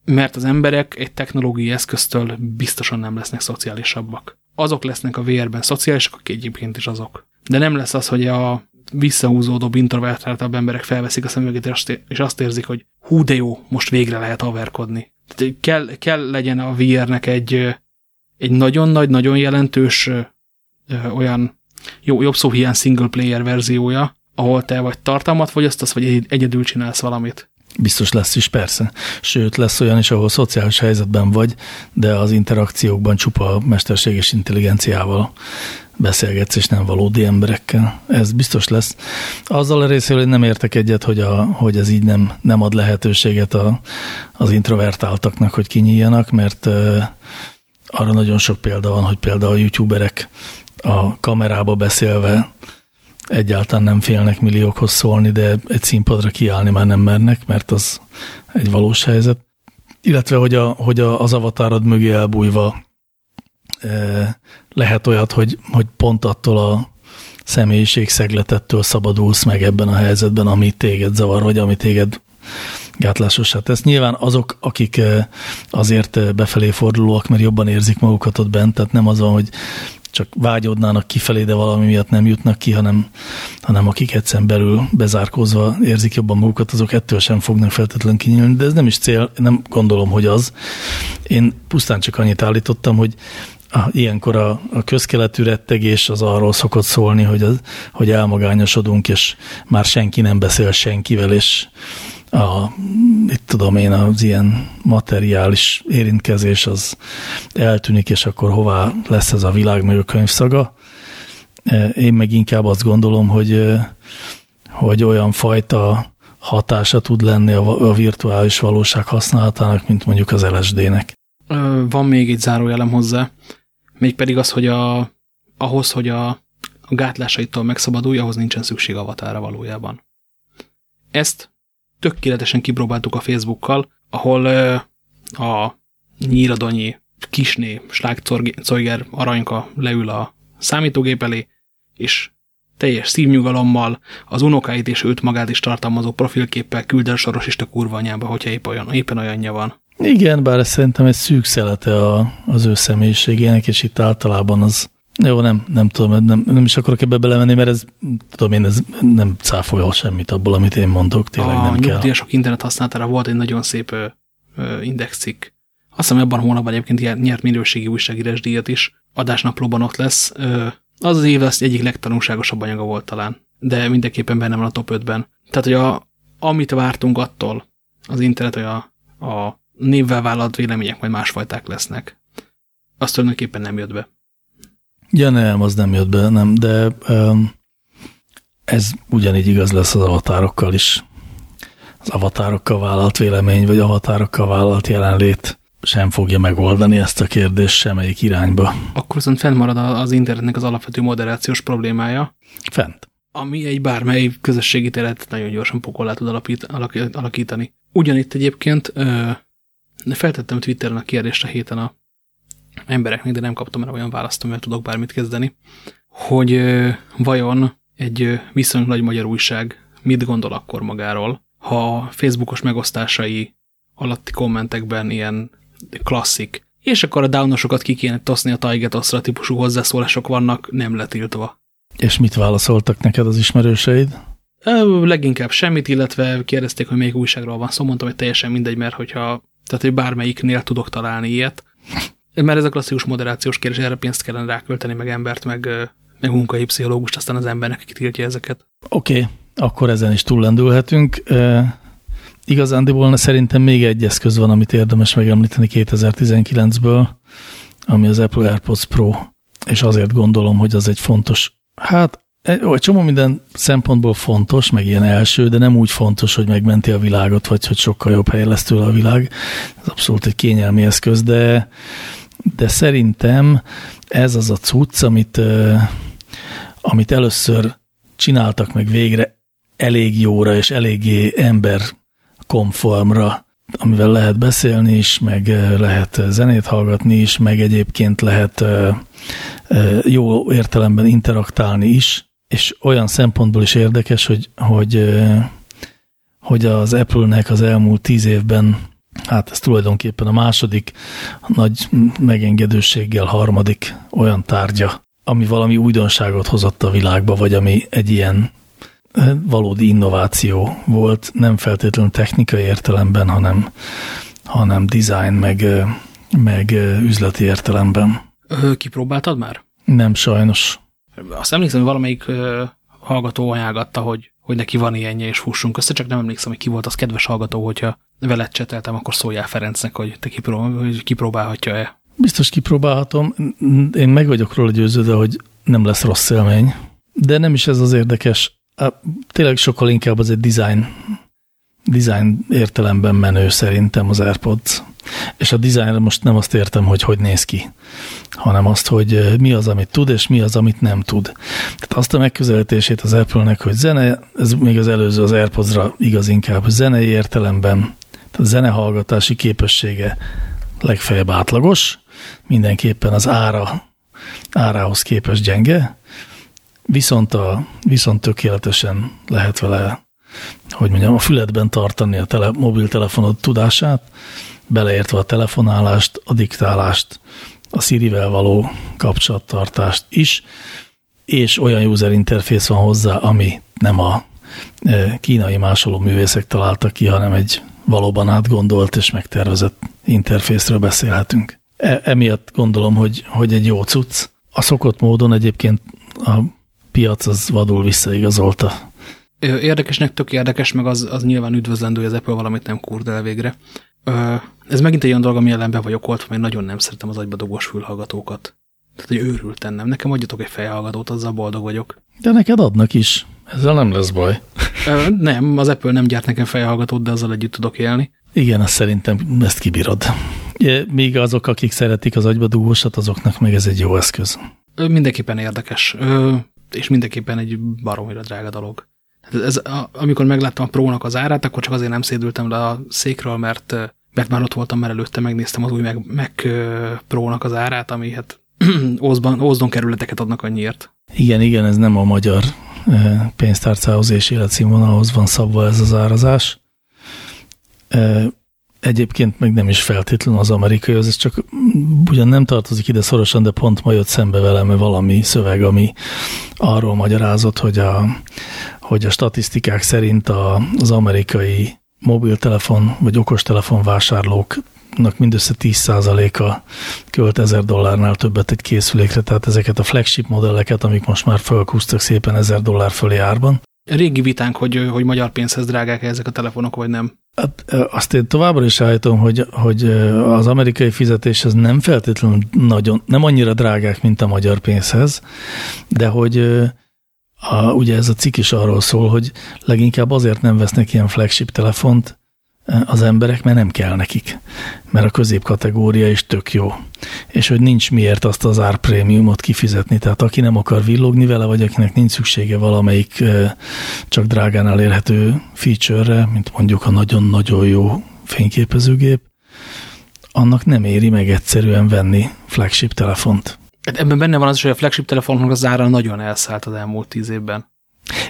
mert az emberek egy technológiai eszköztől biztosan nem lesznek szociálisabbak. Azok lesznek a VR-ben szociálisak, akik egyébként is azok. De nem lesz az, hogy a visszahúzódó, introvertáltabb emberek felveszik a szemüveget, és azt érzik, hogy hú, de jó, most végre lehet haverkodni. Tehát kell, kell legyen a VR-nek egy, egy nagyon nagy, nagyon jelentős olyan, jó, jobb szó hiány single player verziója, ahol te vagy tartalmat fogyasztasz, vagy egyedül csinálsz valamit. Biztos lesz is, persze. Sőt, lesz olyan is, ahol szociális helyzetben vagy, de az interakciókban csupa mesterséges intelligenciával beszélgetsz, és nem valódi emberekkel. Ez biztos lesz. Azzal a részéről én nem értek egyet, hogy, a, hogy ez így nem, nem ad lehetőséget a, az introvertáltaknak, hogy kinyíljanak, mert uh, arra nagyon sok példa van, hogy például a youtuberek a kamerába beszélve egyáltalán nem félnek milliókhoz szólni, de egy színpadra kiállni már nem mernek, mert az egy valós helyzet. Illetve, hogy, a, hogy a, az avatárod mögé elbújva e, lehet olyat, hogy, hogy pont attól a személyiség szegletettől szabadulsz meg ebben a helyzetben, ami téged zavar, vagy ami téged gátlásosá tesz. Nyilván azok, akik azért befelé fordulóak, mert jobban érzik magukat ott bent, tehát nem az van, hogy csak vágyódnának kifelé, de valami miatt nem jutnak ki, hanem, hanem akik egyszerűen belül bezárkózva érzik jobban magukat, azok ettől sem fognak feltétlenül kinyílni, de ez nem is cél, nem gondolom, hogy az. Én pusztán csak annyit állítottam, hogy a, ilyenkor a, a közkeletű rettegés az arról szokott szólni, hogy, az, hogy elmagányosodunk, és már senki nem beszél senkivel, és a, mit tudom én, az ilyen materiális érintkezés az eltűnik, és akkor hová lesz ez a világ meg a könyvszaga. E, én meg inkább azt gondolom, hogy, e, hogy olyan fajta hatása tud lenni a virtuális valóság használatának, mint mondjuk az LSD-nek. Van még egy zárójelem hozzá, mégpedig az, hogy a, ahhoz, hogy a, a gátlásaitól megszabadulj, ahhoz nincsen szükség avatára valójában. Ezt tökéletesen kipróbáltuk a Facebookkal, ahol a nyíradonyi kisné slágcojger aranyka leül a számítógép elé, és teljes szívnyugalommal az unokáit és őt magát is tartalmazó profilképpel küld el soros a kurva anyába, hogyha épp olyan, éppen olyanja van. Igen, bár ez szerintem egy szűk szelete a, az ő személyiségének, és itt általában az jó, nem, nem tudom, nem, nem is akarok ebbe belemenni, mert ez, tudom én, ez nem cáfolja semmit abból, amit én mondok, tényleg a nem kell. A nyugdíjasok internet használatára volt egy nagyon szép indexcikk. Azt hiszem, ebben a hónapban egyébként nyert minőségi újságírás díjat is. Adásnaplóban ott lesz. Az az év az egyik legtanulságosabb anyaga volt talán, de mindenképpen benne van a top 5-ben. Tehát, hogy a, amit vártunk attól az internet, hogy a, a névvel vállalt vélemények majd másfajták lesznek, azt tulajdonképpen nem jött be. Ja nem, az nem jött be, nem, de um, ez ugyanígy igaz lesz az avatárokkal is. Az avatárokkal vállalt vélemény, vagy avatárokkal vállalt jelenlét sem fogja megoldani ezt a kérdést semmelyik irányba. Akkor viszont fennmarad az internetnek az alapvető moderációs problémája. Fent. Ami egy bármely közösségi teret nagyon gyorsan pokollá tud alapít, alakítani. Ugyanitt egyébként ö, feltettem Twitteren a kérdést a héten a embereknek, de nem kaptam erre olyan választ, amivel tudok bármit kezdeni, hogy vajon egy viszonylag nagy magyar újság mit gondol akkor magáról, ha Facebookos megosztásai alatti kommentekben ilyen klasszik, és akkor a downosokat ki kéne toszni a Taigetoszra típusú hozzászólások vannak, nem letiltva. És mit válaszoltak neked az ismerőseid? Leginkább semmit, illetve kérdezték, hogy melyik újságról van szó, szóval mondtam, hogy teljesen mindegy, mert hogyha, tehát hogy bármelyiknél tudok találni ilyet, mert ez a klasszikus moderációs kérdés, erre pénzt kellene rákölteni, meg embert, meg, meg munkai pszichológust, aztán az embernek kitiltja ezeket. Oké, okay, akkor ezen is túllendülhetünk. E, igazándiból szerintem még egy eszköz van, amit érdemes megemlíteni 2019-ből, ami az Apple AirPods Pro, és azért gondolom, hogy az egy fontos, hát egy csomó minden szempontból fontos, meg ilyen első, de nem úgy fontos, hogy megmenti a világot, vagy hogy sokkal jobb hely lesz tőle a világ. Ez abszolút egy kényelmi eszköz, de de szerintem ez az a cucc, amit, amit először csináltak meg végre elég jóra és eléggé ember konformra, amivel lehet beszélni is, meg lehet zenét hallgatni is, meg egyébként lehet jó értelemben interaktálni is, és olyan szempontból is érdekes, hogy, hogy, hogy az Apple-nek az elmúlt tíz évben hát ez tulajdonképpen a második nagy megengedőséggel harmadik olyan tárgya, ami valami újdonságot hozott a világba, vagy ami egy ilyen eh, valódi innováció volt, nem feltétlenül technikai értelemben, hanem, hanem design, meg, eh, meg eh, üzleti értelemben. Kipróbáltad már? Nem, sajnos. Azt emlékszem, hogy valamelyik hallgató ajánlgatta, hogy, hogy neki van ilyenje, és fussunk össze, csak nem emlékszem, hogy ki volt az kedves hallgató, hogyha veled cseteltem, akkor szóljál Ferencnek, hogy te kiprób hogy kipróbálhatja-e. Biztos kipróbálhatom. Én meg vagyok róla győződve, hogy nem lesz rossz élmény. De nem is ez az érdekes. Tényleg sokkal inkább az egy design, design értelemben menő szerintem az AirPods. És a designra most nem azt értem, hogy hogy néz ki, hanem azt, hogy mi az, amit tud, és mi az, amit nem tud. Tehát azt a megközelítését az Apple-nek, hogy zene, ez még az előző az AirPods-ra igaz inkább, hogy zenei értelemben, tehát zenehallgatási képessége legfeljebb átlagos, mindenképpen az ára, árához képest gyenge, viszont, a, viszont tökéletesen lehet vele, hogy mondjam, a füledben tartani a tele, mobiltelefonod tudását, beleértve a telefonálást, a diktálást, a Siri-vel való kapcsolattartást is, és olyan user interfész van hozzá, ami nem a e, kínai másoló művészek találtak ki, hanem egy valóban átgondolt és megtervezett interfészről beszélhetünk. E, emiatt gondolom, hogy, hogy egy jó cucc. A szokott módon egyébként a piac az vadul visszaigazolta. Érdekesnek tök érdekes, meg az, az nyilván üdvözlendő, hogy az Apple valamit nem kurd el végre. Ez megint egy olyan dolog, ami ellen be vagyok oltva, mert nagyon nem szeretem az agyba dobos fülhallgatókat. Tehát, hogy őrült tennem. Nekem adjatok egy fejhallgatót, azzal boldog vagyok. De neked adnak is. Ezzel nem lesz baj. Nem, az Apple nem gyárt nekem fejhallgatót, de azzal együtt tudok élni. Igen, azt szerintem ezt kibírod. Még azok, akik szeretik az agyba dugósat, azoknak meg ez egy jó eszköz. Mindenképpen érdekes, és mindenképpen egy baromira drága dolog. Ez, amikor megláttam a prónak az árát, akkor csak azért nem szédültem le a székről, mert, mert már ott voltam, mert előtte megnéztem az új meg, meg prónak az árát, ami hát Ózdon kerületeket adnak annyiért. Igen, igen, ez nem a magyar pénztárcához és életszínvonalhoz van szabva ez az árazás. Egyébként meg nem is feltétlenül az amerikai, ez csak ugyan nem tartozik ide szorosan, de pont ma jött szembe velem valami szöveg, ami arról magyarázott, hogy a, hogy a statisztikák szerint a, az amerikai mobiltelefon vagy okostelefon vásárlóknak mindössze 10%-a költ 1000 dollárnál többet egy készülékre, tehát ezeket a flagship modelleket, amik most már fölkúztak szépen 1000 dollár fölé árban. Régi vitánk, hogy, hogy magyar pénzhez drágák -e ezek a telefonok, vagy nem. Hát, azt én továbbra is állítom, hogy, hogy az amerikai fizetéshez nem feltétlenül nagyon, nem annyira drágák, mint a magyar pénzhez, de hogy a, ugye ez a cikk is arról szól, hogy leginkább azért nem vesznek ilyen flagship telefont az emberek, mert nem kell nekik. Mert a középkategória is tök jó. És hogy nincs miért azt az árprémiumot kifizetni. Tehát aki nem akar villogni vele, vagy akinek nincs szüksége valamelyik csak drágán elérhető feature-re, mint mondjuk a nagyon-nagyon jó fényképezőgép, annak nem éri meg egyszerűen venni flagship telefont. Hát ebben benne van az is, hogy a flagship telefonok az ára nagyon elszállt az elmúlt tíz évben.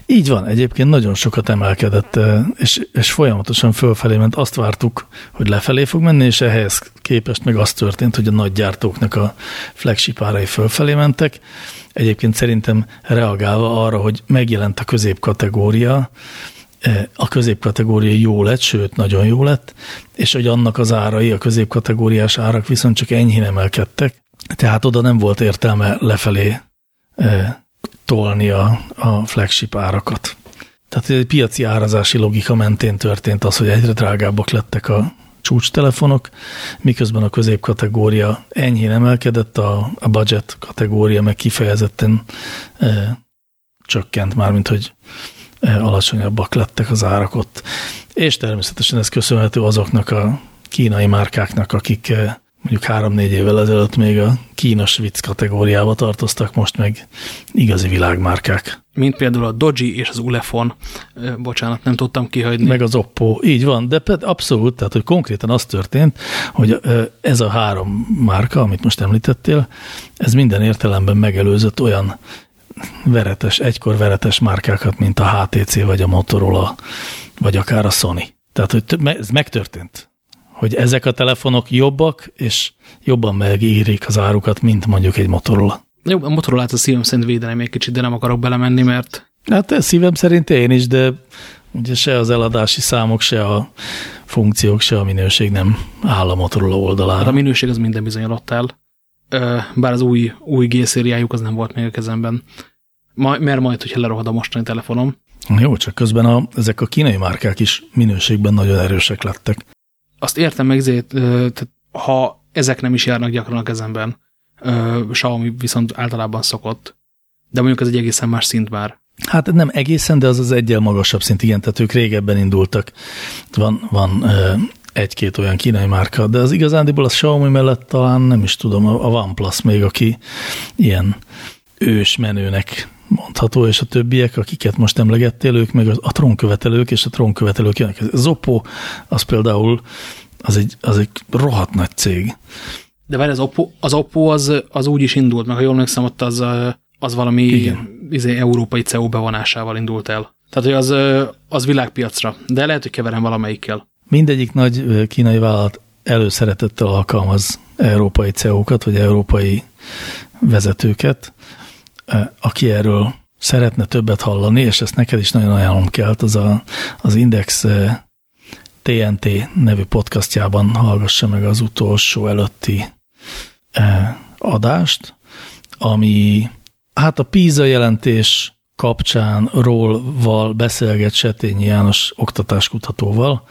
Így van, egyébként nagyon sokat emelkedett, eh, és, és folyamatosan fölfelé ment. Azt vártuk, hogy lefelé fog menni, és ehhez képest meg az történt, hogy a nagy gyártóknak a flagship árai fölfelé mentek. Egyébként szerintem reagálva arra, hogy megjelent a középkategória, eh, a középkategória jó lett, sőt, nagyon jó lett, és hogy annak az árai, a középkategóriás árak viszont csak enyhén emelkedtek, tehát oda nem volt értelme lefelé e, tolni a, a flagship árakat. Tehát egy piaci árazási logika mentén történt az, hogy egyre drágábbak lettek a csúcstelefonok, miközben a középkategória enyhén emelkedett, a, a budget kategória meg kifejezetten e, csökkent már, mint hogy e, alacsonyabbak lettek az árak ott. És természetesen ez köszönhető azoknak a kínai márkáknak, akik e, mondjuk három-négy évvel ezelőtt még a kínos vicc kategóriába tartoztak, most meg igazi világmárkák. Mint például a Doji és az Ulefon, bocsánat, nem tudtam kihagyni. Meg az Oppo, így van, de abszolút, tehát hogy konkrétan az történt, hogy ez a három márka, amit most említettél, ez minden értelemben megelőzött olyan veretes, egykor veretes márkákat, mint a HTC, vagy a Motorola, vagy akár a Sony. Tehát, hogy ez megtörtént hogy ezek a telefonok jobbak, és jobban megérik az árukat, mint mondjuk egy Motorola. Jó, a Motorola-t a szívem szerint védeném egy kicsit, de nem akarok belemenni, mert... Hát szívem szerint én is, de ugye se az eladási számok, se a funkciók, se a minőség nem áll a Motorola oldalára. Hát a minőség az minden bizony alatt áll. Bár az új, új G-szériájuk az nem volt még a kezemben. Ma, mert majd, hogyha lerohad a mostani telefonom. Jó, csak közben a, ezek a kínai márkák is minőségben nagyon erősek lettek azt értem meg, tehát ha ezek nem is járnak gyakran a kezemben, Xiaomi viszont általában szokott, De mondjuk ez egy egészen más szint már. Hát nem egészen, de az az egyel magasabb szint, igen, tehát ők régebben indultak. Van, van egy-két olyan kínai márka, de az igazándiból a Xiaomi mellett talán nem is tudom, a OnePlus még, aki ilyen ős menőnek mondható, és a többiek, akiket most emlegettél, ők meg a trónkövetelők, és a trónkövetelők jönnek. Az Oppo, az például az egy, az egy rohadt nagy cég. De várj, az Oppo, az, Oppo az, az úgy is indult, meg ha jól emlékszem, ott az, az valami izé, európai CEO bevonásával indult el. Tehát, hogy az, az világpiacra, de lehet, hogy keverem valamelyikkel. Mindegyik nagy kínai vállalat előszeretettel alkalmaz európai CEO-kat, vagy európai vezetőket, aki erről szeretne többet hallani, és ezt neked is nagyon ajánlom kell, az a, az Index TNT nevű podcastjában hallgassa meg az utolsó előtti adást, ami hát a PISA jelentés kapcsán ról beszélget Setényi János oktatáskutatóval,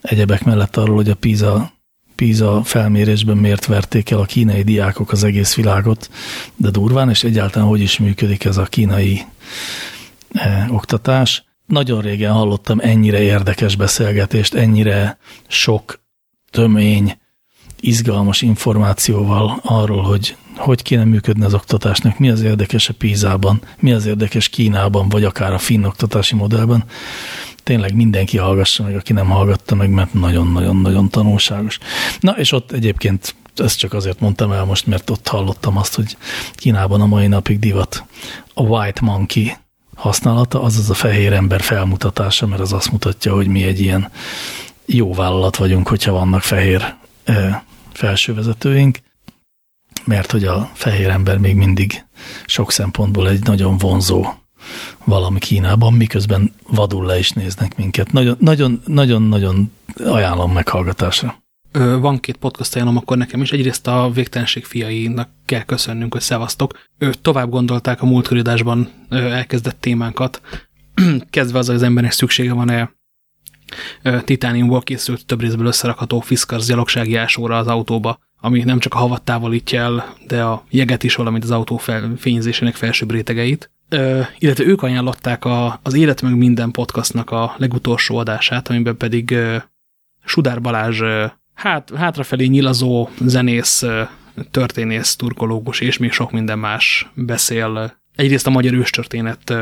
egyebek mellett arról, hogy a PISA, PISA felmérésben miért verték el a kínai diákok az egész világot, de durván, és egyáltalán hogy is működik ez a kínai eh, oktatás. Nagyon régen hallottam ennyire érdekes beszélgetést, ennyire sok tömény, izgalmas információval arról, hogy hogy kéne működni az oktatásnak, mi az érdekes a Pízában, mi az érdekes Kínában, vagy akár a finn oktatási modellben. Tényleg mindenki hallgassa meg, aki nem hallgatta meg, mert nagyon-nagyon-nagyon tanulságos. Na, és ott egyébként ezt csak azért mondtam el most, mert ott hallottam azt, hogy Kínában a mai napig divat a white monkey használata, azaz a fehér ember felmutatása, mert az azt mutatja, hogy mi egy ilyen jó vállalat vagyunk, hogyha vannak fehér felsővezetőink, mert hogy a fehér ember még mindig sok szempontból egy nagyon vonzó valami Kínában, miközben vadul le is néznek minket. Nagyon-nagyon ajánlom meghallgatásra. Van két podcast ajánlom akkor nekem is. Egyrészt a Végtelenség fiainak kell köszönnünk, hogy szevasztok. Ők tovább gondolták a múltkoridásban elkezdett témánkat, kezdve az, hogy az embernek szüksége van-e titániumból készült több részből összerakható Fiskars gyalogsági ásóra az autóba, ami nem csak a havat távolítja el, de a jeget is, valamint az autó fel, fényezésének felsőbb rétegeit. Illetve ők ajánlották a, az Élet meg minden podcastnak a legutolsó adását, amiben pedig Sudár Balázs hát, hátrafelé nyilazó zenész, történész, turkológus és még sok minden más beszél. Egyrészt a magyar őstörténet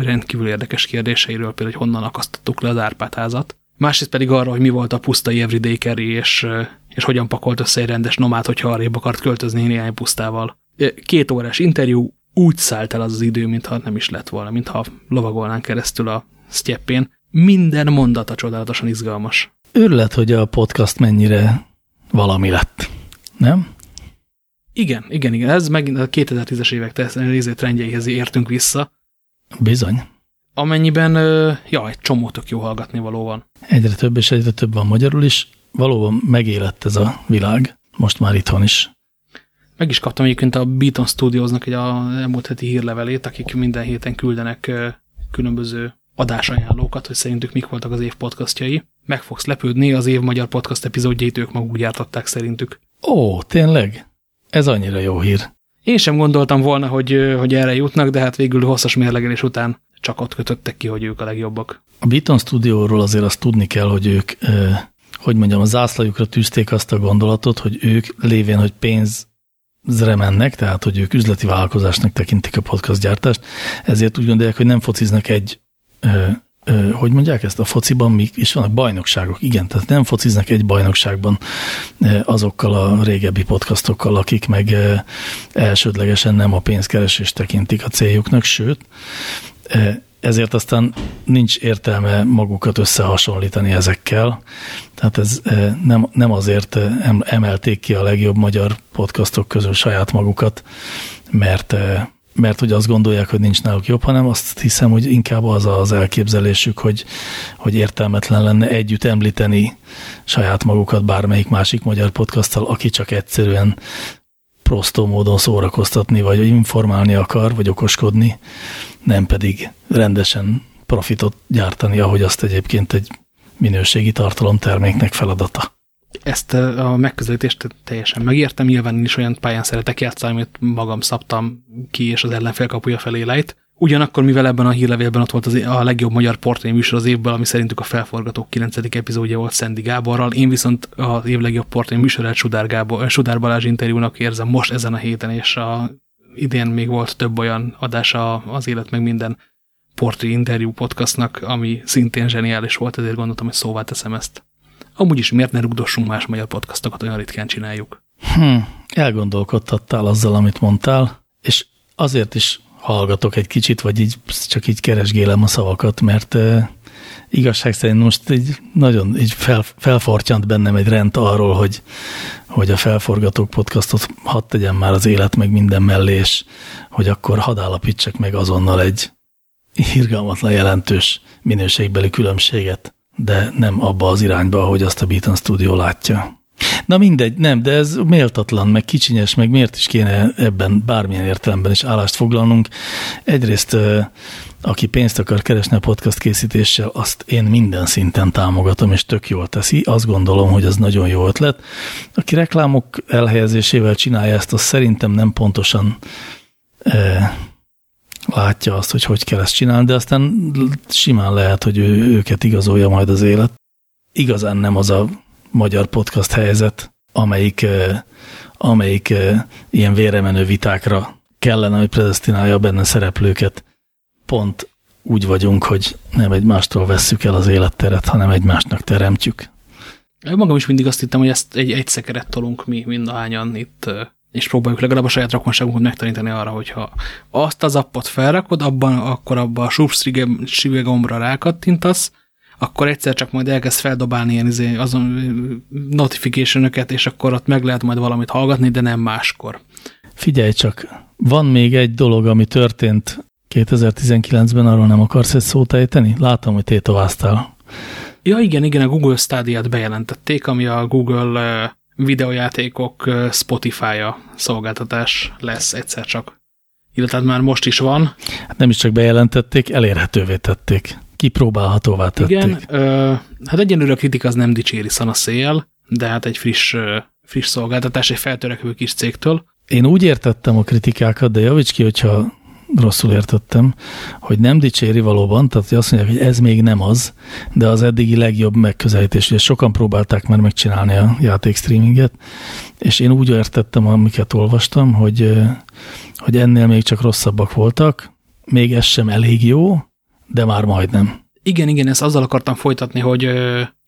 rendkívül érdekes kérdéseiről, például, hogy honnan akasztottuk le az Árpád. Másrészt pedig arra, hogy mi volt a pusztai everyday carry, és, és hogyan pakolt össze egy rendes nomát, hogyha arrébb akart költözni néhány pusztával. Két órás interjú, úgy szállt el az az idő, mintha nem is lett volna, mintha lovagolnánk keresztül a sztyeppén. Minden mondata csodálatosan izgalmas. Örület, hogy a podcast mennyire valami lett, nem? Igen, igen, igen. Ez megint a 2010-es évek trendjeihez értünk vissza. Bizony. Amennyiben, ja, egy csomó tök jó hallgatni való van. Egyre több és egyre több van magyarul is. Valóban megélett ez a világ, most már itthon is. Meg is kaptam egyébként a Beaton Studiosnak egy a elmúlt heti hírlevelét, akik minden héten küldenek különböző adásajánlókat, hogy szerintük mik voltak az év podcastjai. Meg fogsz lepődni, az év magyar podcast epizódjait ők maguk gyártották szerintük. Ó, tényleg? Ez annyira jó hír. Én sem gondoltam volna, hogy, hogy erre jutnak, de hát végül hosszas mérlegelés után csak ott kötöttek ki, hogy ők a legjobbak. A Beaton Studióról azért azt tudni kell, hogy ők, hogy mondjam, a zászlajukra tűzték azt a gondolatot, hogy ők lévén, hogy pénzre mennek, tehát hogy ők üzleti vállalkozásnak tekintik a podcast gyártást, ezért úgy gondolják, hogy nem fociznak egy hogy mondják ezt, a fociban mi is vannak bajnokságok, igen, tehát nem fociznak egy bajnokságban azokkal a régebbi podcastokkal, akik meg elsődlegesen nem a pénzkeresést tekintik a céljuknak, sőt, ezért aztán nincs értelme magukat összehasonlítani ezekkel. Tehát ez nem, nem azért emelték ki a legjobb magyar podcastok közül saját magukat, mert mert hogy azt gondolják, hogy nincs náluk jobb, hanem azt hiszem, hogy inkább az az elképzelésük, hogy, hogy értelmetlen lenne együtt említeni saját magukat bármelyik másik magyar podcasttal, aki csak egyszerűen prostó módon szórakoztatni, vagy informálni akar, vagy okoskodni, nem pedig rendesen profitot gyártani, ahogy azt egyébként egy minőségi tartalomterméknek feladata. ezt a megközelítést teljesen megértem. Nyilván én is olyan pályán szeretek játszani, amit magam szabtam ki, és az ellenfél kapuja felé lejt. Ugyanakkor, mivel ebben a hírlevélben ott volt az, a legjobb magyar portré műsor az évből, ami szerintük a felforgatók 9. epizódja volt Szendi Gáborral, én viszont az év legjobb portré műsorát Sudár, Gábor, Sudár Balázs interjúnak érzem most ezen a héten, és a, idén még volt több olyan adása az élet meg minden portré interjú podcastnak, ami szintén zseniális volt, ezért gondoltam, hogy szóvá teszem ezt. Amúgy is miért ne rugdossunk más magyar podcastokat, olyan ritkán csináljuk. Hm, elgondolkodtattál azzal, amit mondtál, és azért is hallgatok egy kicsit, vagy így csak így keresgélem a szavakat, mert uh, igazság szerint most így nagyon így fel, felfortyant bennem egy rend arról, hogy, hogy a felforgatók podcastot hadd tegyen már az élet meg minden mellé, és hogy akkor hadd állapítsak meg azonnal egy irgalmatlan jelentős minőségbeli különbséget, de nem abba az irányba, ahogy azt a Beaton Studio látja. Na mindegy, nem, de ez méltatlan, meg kicsinyes, meg miért is kéne ebben bármilyen értelemben is állást foglalnunk. Egyrészt, aki pénzt akar keresni a podcast készítéssel, azt én minden szinten támogatom, és tök jól teszi. Azt gondolom, hogy az nagyon jó ötlet. Aki reklámok elhelyezésével csinálja ezt, az szerintem nem pontosan látja azt, hogy hogy kell ezt csinálni, de aztán simán lehet, hogy ő, őket igazolja majd az élet. Igazán nem az a magyar podcast helyzet, amelyik, amelyik ilyen véremenő vitákra kellene, hogy predestinálja a benne szereplőket. Pont úgy vagyunk, hogy nem egymástól vesszük el az életteret, hanem egymásnak teremtjük. Magam is mindig azt hittem, hogy ezt egy, egy szekeret tolunk mi mind a hányan itt és próbáljuk legalább a saját rokonságunkat megtanítani arra, hogyha azt az appot felrakod, abban, akkor abban a subscribe gombra rákattintasz, akkor egyszer csak majd elkezd feldobálni ilyen izé, azon notification és akkor ott meg lehet majd valamit hallgatni, de nem máskor. Figyelj csak, van még egy dolog, ami történt 2019-ben, arról nem akarsz egy szót ejteni? Látom, hogy tétováztál. Ja, igen, igen, a Google Stadia-t bejelentették, ami a Google videojátékok Spotify-a szolgáltatás lesz egyszer csak. Illetve hát már most is van. Hát nem is csak bejelentették, elérhetővé tették. Kipróbálhatóvá tették. Igen, ö, hát egyenlőre a kritika az nem dicséri szana szél, de hát egy friss, ö, friss szolgáltatás egy feltörekvő kis cégtől. Én úgy értettem a kritikákat, de javíts ki, hogyha rosszul értettem, hogy nem dicséri valóban, tehát hogy azt mondják, hogy ez még nem az, de az eddigi legjobb megközelítés. Ugye sokan próbálták már megcsinálni a játékstreaminget, és én úgy értettem, amiket olvastam, hogy, hogy ennél még csak rosszabbak voltak, még ez sem elég jó, de már majdnem. Igen, igen, ezt azzal akartam folytatni, hogy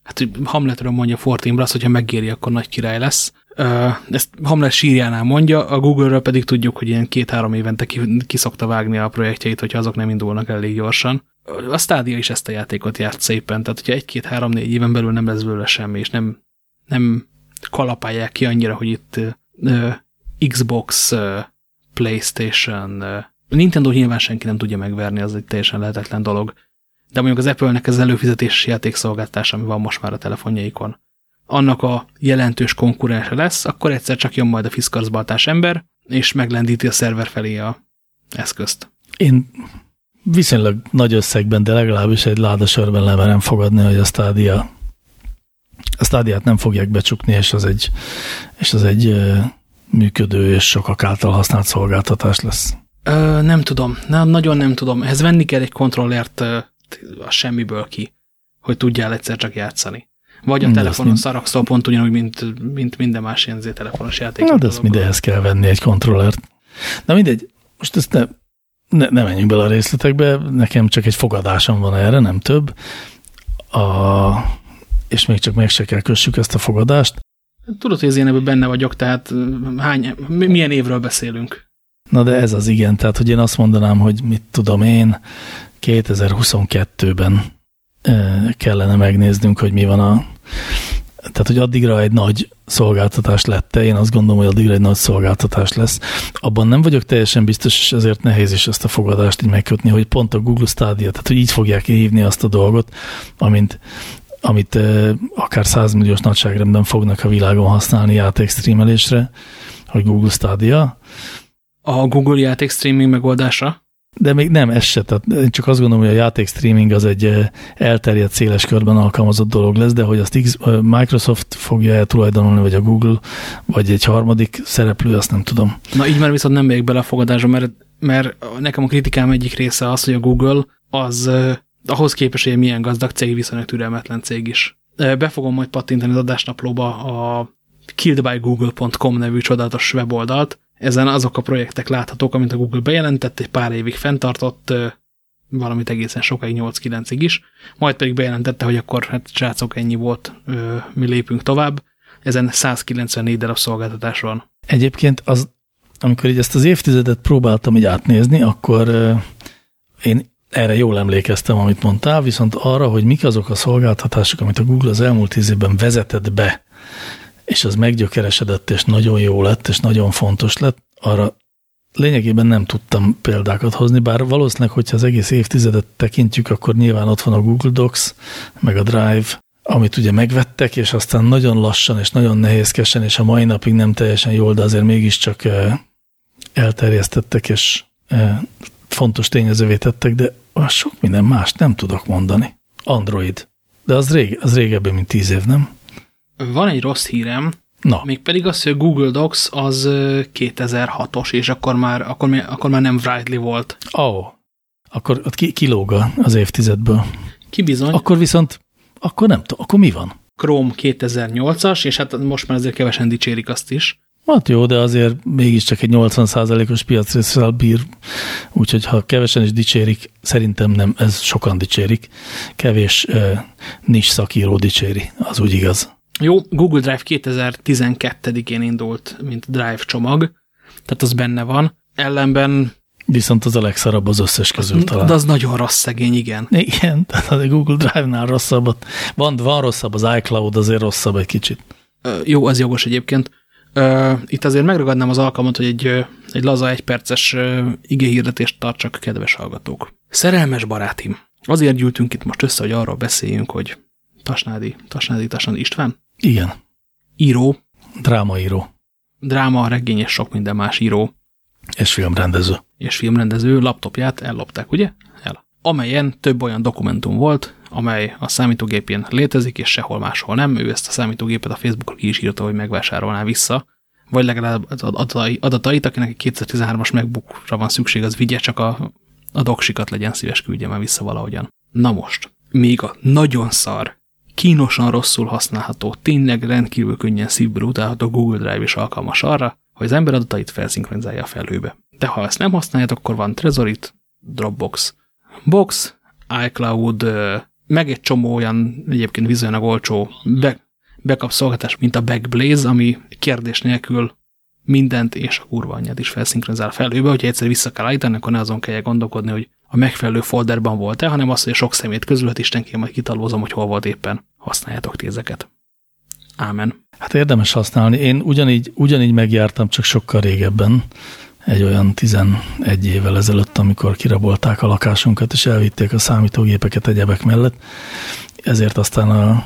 hát Hamletről mondja Fortinbras, hogyha megéri, akkor nagy király lesz. Ezt Hamlet sírjánál mondja, a Google-ről pedig tudjuk, hogy ilyen két-három évente ki, ki vágni a projektjeit, hogyha azok nem indulnak elég gyorsan. A Stadia is ezt a játékot járt szépen, tehát hogyha egy-két-három-négy éven belül nem lesz belőle semmi, és nem, nem kalapálják ki annyira, hogy itt Xbox, Playstation, uh, Nintendo nyilván senki nem tudja megverni, az egy teljesen lehetetlen dolog. De mondjuk az Apple-nek ez előfizetési játékszolgáltás, ami van most már a telefonjaikon annak a jelentős konkurense lesz, akkor egyszer csak jön majd a fiszkarcbaltás ember, és meglendíti a szerver felé a eszközt. Én viszonylag nagy összegben, de legalábbis egy ládasörben lemerem fogadni, hogy a stádia a stádiát nem fogják becsukni, és az egy, és az egy működő és sokak által használt szolgáltatás lesz. Ö, nem tudom, na, nagyon nem tudom. Ehhez venni kell egy kontrollert a semmiből ki, hogy tudjál egyszer csak játszani. Vagy a telefonon szarakszol pont ugyanúgy, mint, mint minden más ilyen telefonos játék. Na, de ezt mindehhez kell venni egy kontrollert. Na mindegy, most ezt ne, ne, ne menjünk bele a részletekbe, nekem csak egy fogadásom van erre, nem több. A, és még csak meg se kell kössük ezt a fogadást. Tudod, hogy én ebben benne vagyok, tehát hány, milyen évről beszélünk? Na de ez az igen, tehát hogy én azt mondanám, hogy mit tudom én, 2022-ben kellene megnéznünk, hogy mi van a... Tehát, hogy addigra egy nagy szolgáltatás lett én azt gondolom, hogy addigra egy nagy szolgáltatás lesz. Abban nem vagyok teljesen biztos, és ezért nehéz is ezt a fogadást így megkötni, hogy pont a Google Stadia, tehát hogy így fogják hívni azt a dolgot, amint, amit akár 100 milliós nagyságrendben fognak a világon használni játékstreamelésre, hogy Google Stadia. A Google játékstreaming megoldása? De még nem, ez se. Tehát én csak azt gondolom, hogy a játék streaming az egy elterjedt, széles körben alkalmazott dolog lesz, de hogy azt X, Microsoft fogja el tulajdonolni, vagy a Google, vagy egy harmadik szereplő, azt nem tudom. Na így már viszont nem megyek bele a fogadásra, mert, mert nekem a kritikám egyik része az, hogy a Google az ahhoz képest, hogy milyen gazdag cég, viszonylag türelmetlen cég is. Be fogom majd pattintani az adásnaplóba a killedbygoogle.com nevű csodálatos weboldalt. Ezen azok a projektek láthatók, amit a Google bejelentett, egy pár évig fenntartott, valamit egészen sokáig, 8-9-ig is, majd pedig bejelentette, hogy akkor hát srácok, ennyi volt, mi lépünk tovább. Ezen 194 darab szolgáltatás van. Egyébként az, amikor így ezt az évtizedet próbáltam így átnézni, akkor én erre jól emlékeztem, amit mondtál, viszont arra, hogy mik azok a szolgáltatások, amit a Google az elmúlt tíz évben vezetett be, és az meggyökeresedett, és nagyon jó lett, és nagyon fontos lett, arra lényegében nem tudtam példákat hozni, bár valószínűleg, hogyha az egész évtizedet tekintjük, akkor nyilván ott van a Google Docs, meg a Drive, amit ugye megvettek, és aztán nagyon lassan és nagyon nehézkesen, és a mai napig nem teljesen jól, de azért mégiscsak elterjesztettek, és fontos tényezővé tettek, de sok minden más nem tudok mondani. Android. De az, rég, az régebben, mint tíz év, nem? Van egy rossz hírem, Na. Mégpedig az, hogy a Google Docs az 2006-os, és akkor már, akkor, akkor már nem Writely volt. Ó, oh, akkor ott ki, kilóga az évtizedből. Ki bizony. Akkor viszont, akkor nem tudom, akkor mi van? Chrome 2008-as, és hát most már azért kevesen dicsérik azt is. Hát jó, de azért mégiscsak egy 80%-os piacrészsel bír, úgyhogy ha kevesen is dicsérik, szerintem nem, ez sokan dicsérik, kevés uh, nis szakíró dicséri, az úgy igaz. Jó, Google Drive 2012-én indult, mint Drive csomag, tehát az benne van. Ellenben Viszont az a legszarabb az összes közül talán. De az nagyon rossz szegény, igen. Igen, tehát a Google Drive-nál rosszabbat. Van, van rosszabb, az iCloud azért rosszabb egy kicsit. Jó, az jogos egyébként. Itt azért megragadnám az alkalmat, hogy egy, egy laza egyperces igéhirdetést tartsak, kedves hallgatók. Szerelmes barátim, azért gyűltünk itt most össze, hogy arról beszéljünk, hogy Tasnádi, Tasnádi Tasnádi István? Igen. Író. Drámaíró. Dráma, regény és sok minden más író. És filmrendező. És filmrendező laptopját ellopták, ugye? El. Amelyen több olyan dokumentum volt, amely a számítógépén létezik, és sehol máshol nem. Ő ezt a számítógépet a Facebookra ki is írta, hogy megvásárolná vissza, vagy legalább az adatait, akinek egy 2013-as MacBookra van szükség, az vigye, csak a, a doksikat legyen szíves, küldje már vissza valahogyan. Na most, még a nagyon szar, kínosan rosszul használható, tényleg rendkívül könnyen szívből utálható Google Drive is alkalmas arra, hogy az ember adatait felszinkronizálja a felhőbe. De ha ezt nem használjátok, akkor van Trezorit, Dropbox, Box, iCloud, meg egy csomó olyan egyébként viszonylag olcsó backup szolgáltatás, mint a Backblaze, ami kérdés nélkül mindent és a kurva anyját is felszinkronizál felhőbe, hogyha egyszer vissza kell állítani, akkor ne azon kell gondolkodni, hogy a megfelelő folderban volt-e, hanem az, hogy sok szemét közül, hát Istenként majd kitalózom, hogy hol volt éppen. Használjátok ti ezeket. Ámen. Hát érdemes használni. Én ugyanígy, ugyanígy megjártam, csak sokkal régebben, egy olyan 11 évvel ezelőtt, amikor kirabolták a lakásunkat, és elvitték a számítógépeket egyebek mellett. Ezért aztán a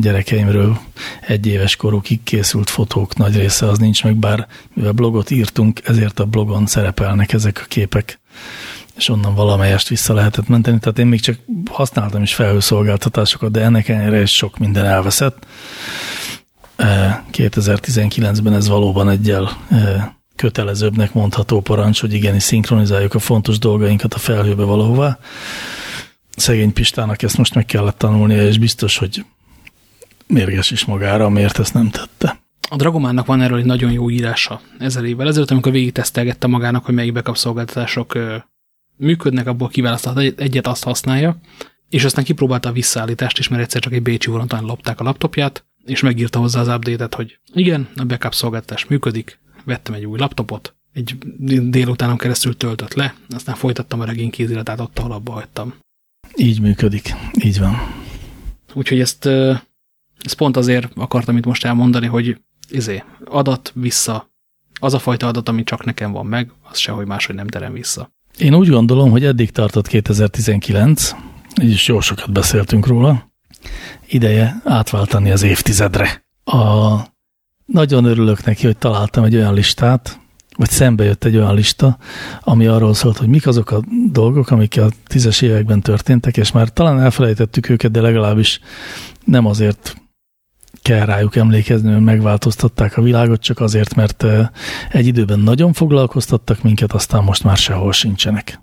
gyerekeimről egy éves korukig készült fotók nagy része az nincs meg, bár mivel blogot írtunk, ezért a blogon szerepelnek ezek a képek és onnan valamelyest vissza lehetett menteni. Tehát én még csak használtam is felhőszolgáltatásokat, de ennek ennyire is sok minden elveszett. 2019-ben ez valóban egyel kötelezőbbnek mondható parancs, hogy igenis szinkronizáljuk a fontos dolgainkat a felhőbe valahová. Szegény Pistának ezt most meg kellett tanulnia, és biztos, hogy mérges is magára, miért ezt nem tette. A Dragománnak van erről egy nagyon jó írása ezer évvel ezelőtt, amikor végig tesztelgette magának, hogy melyik backup szolgáltatások működnek, abból kiválasztott egyet, azt használja, és aztán kipróbálta a visszaállítást is, mert egyszer csak egy bécsi vonaton lopták a laptopját, és megírta hozzá az update-et, hogy igen, a backup szolgáltatás működik, vettem egy új laptopot, egy délutánon keresztül töltött le, aztán folytattam a regény kéziratát ott, ahol abba hagytam. Így működik, így van. Úgyhogy ezt, ezt pont azért akartam itt most elmondani, hogy izé, adat vissza, az a fajta adat, ami csak nekem van meg, az sehogy máshogy nem terem vissza. Én úgy gondolom, hogy eddig tartott 2019, így is jó sokat beszéltünk róla, ideje átváltani az évtizedre. A, nagyon örülök neki, hogy találtam egy olyan listát, vagy szembe jött egy olyan lista, ami arról szólt, hogy mik azok a dolgok, amik a tízes években történtek, és már talán elfelejtettük őket, de legalábbis nem azért kell rájuk emlékezni, hogy megváltoztatták a világot, csak azért, mert egy időben nagyon foglalkoztattak minket, aztán most már sehol sincsenek.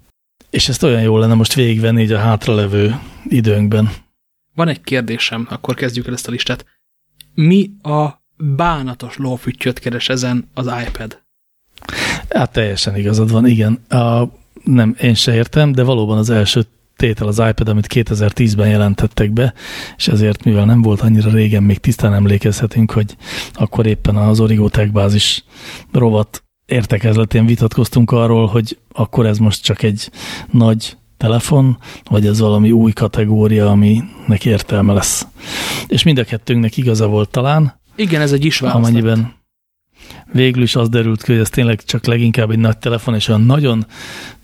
És ezt olyan jó lenne most végigvenni így a hátralevő időnkben. Van egy kérdésem, akkor kezdjük el ezt a listát. Mi a bánatos lófüttyöt keres ezen az iPad? Hát teljesen igazad van, igen. A, nem, én se értem, de valóban az első tétel az iPad, amit 2010-ben jelentettek be, és ezért, mivel nem volt annyira régen, még tisztán emlékezhetünk, hogy akkor éppen az Origo Tech bázis rovat értekezletén vitatkoztunk arról, hogy akkor ez most csak egy nagy telefon, vagy ez valami új kategória, aminek értelme lesz. És mind a kettőnknek igaza volt talán. Igen, ez egy is választás. Amennyiben végül is az derült ki, hogy ez tényleg csak leginkább egy nagy telefon, és olyan nagyon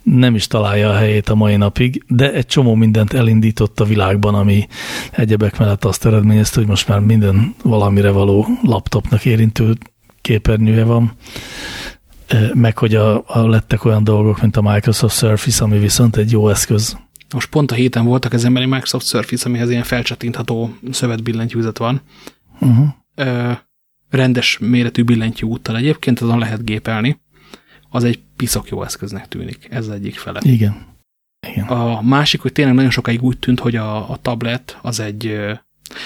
nem is találja a helyét a mai napig, de egy csomó mindent elindított a világban, ami egyebek mellett azt eredményezte, hogy most már minden valamire való laptopnak érintő képernyője van, meg hogy a, a lettek olyan dolgok, mint a Microsoft Surface, ami viszont egy jó eszköz. Most pont a héten voltak ezen egy Microsoft Surface, amihez ilyen felcsatintható szövetbillentyűzet van. Uh -huh. Ö, rendes méretű billentyű úttal egyébként, azon lehet gépelni az egy piszok jó eszköznek tűnik. Ez az egyik fele. Igen. Igen. A másik, hogy tényleg nagyon sokáig úgy tűnt, hogy a, a tablet az egy...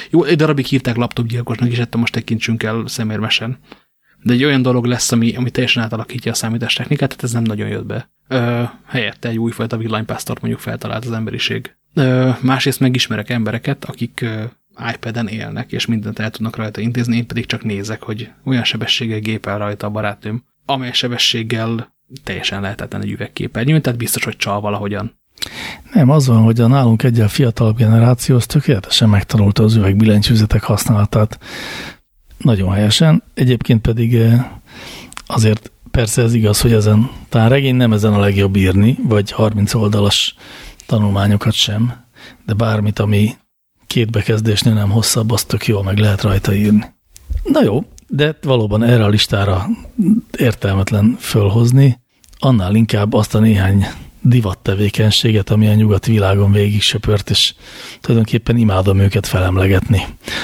Jó, egy darabig hívták laptopgyilkosnak is, ettől most tekintsünk el szemérmesen. De egy olyan dolog lesz, ami, ami teljesen átalakítja a számítástechnikát, tehát ez nem nagyon jött be. Ö, helyette egy újfajta villanypásztort mondjuk feltalált az emberiség. Ö, másrészt megismerek embereket, akik iPad-en élnek, és mindent el tudnak rajta intézni, én pedig csak nézek, hogy olyan sebességgel gépel rajta a barátnőm, amely sebességgel teljesen lehetetlen egy üvegképernyő, tehát biztos, hogy csal valahogyan. Nem, az van, hogy a nálunk egyel fiatalabb generáció az tökéletesen megtanulta az üvegbillentyűzetek használatát. Nagyon helyesen. Egyébként pedig eh, azért persze ez igaz, hogy ezen, talán regény nem ezen a legjobb írni, vagy 30 oldalas tanulmányokat sem, de bármit, ami két bekezdésnél nem hosszabb, azt tök jól meg lehet rajta írni. Na jó, de valóban erre a listára értelmetlen fölhozni, annál inkább azt a néhány divat tevékenységet, ami a nyugati világon végig söpört, és tulajdonképpen imádom őket felemlegetni.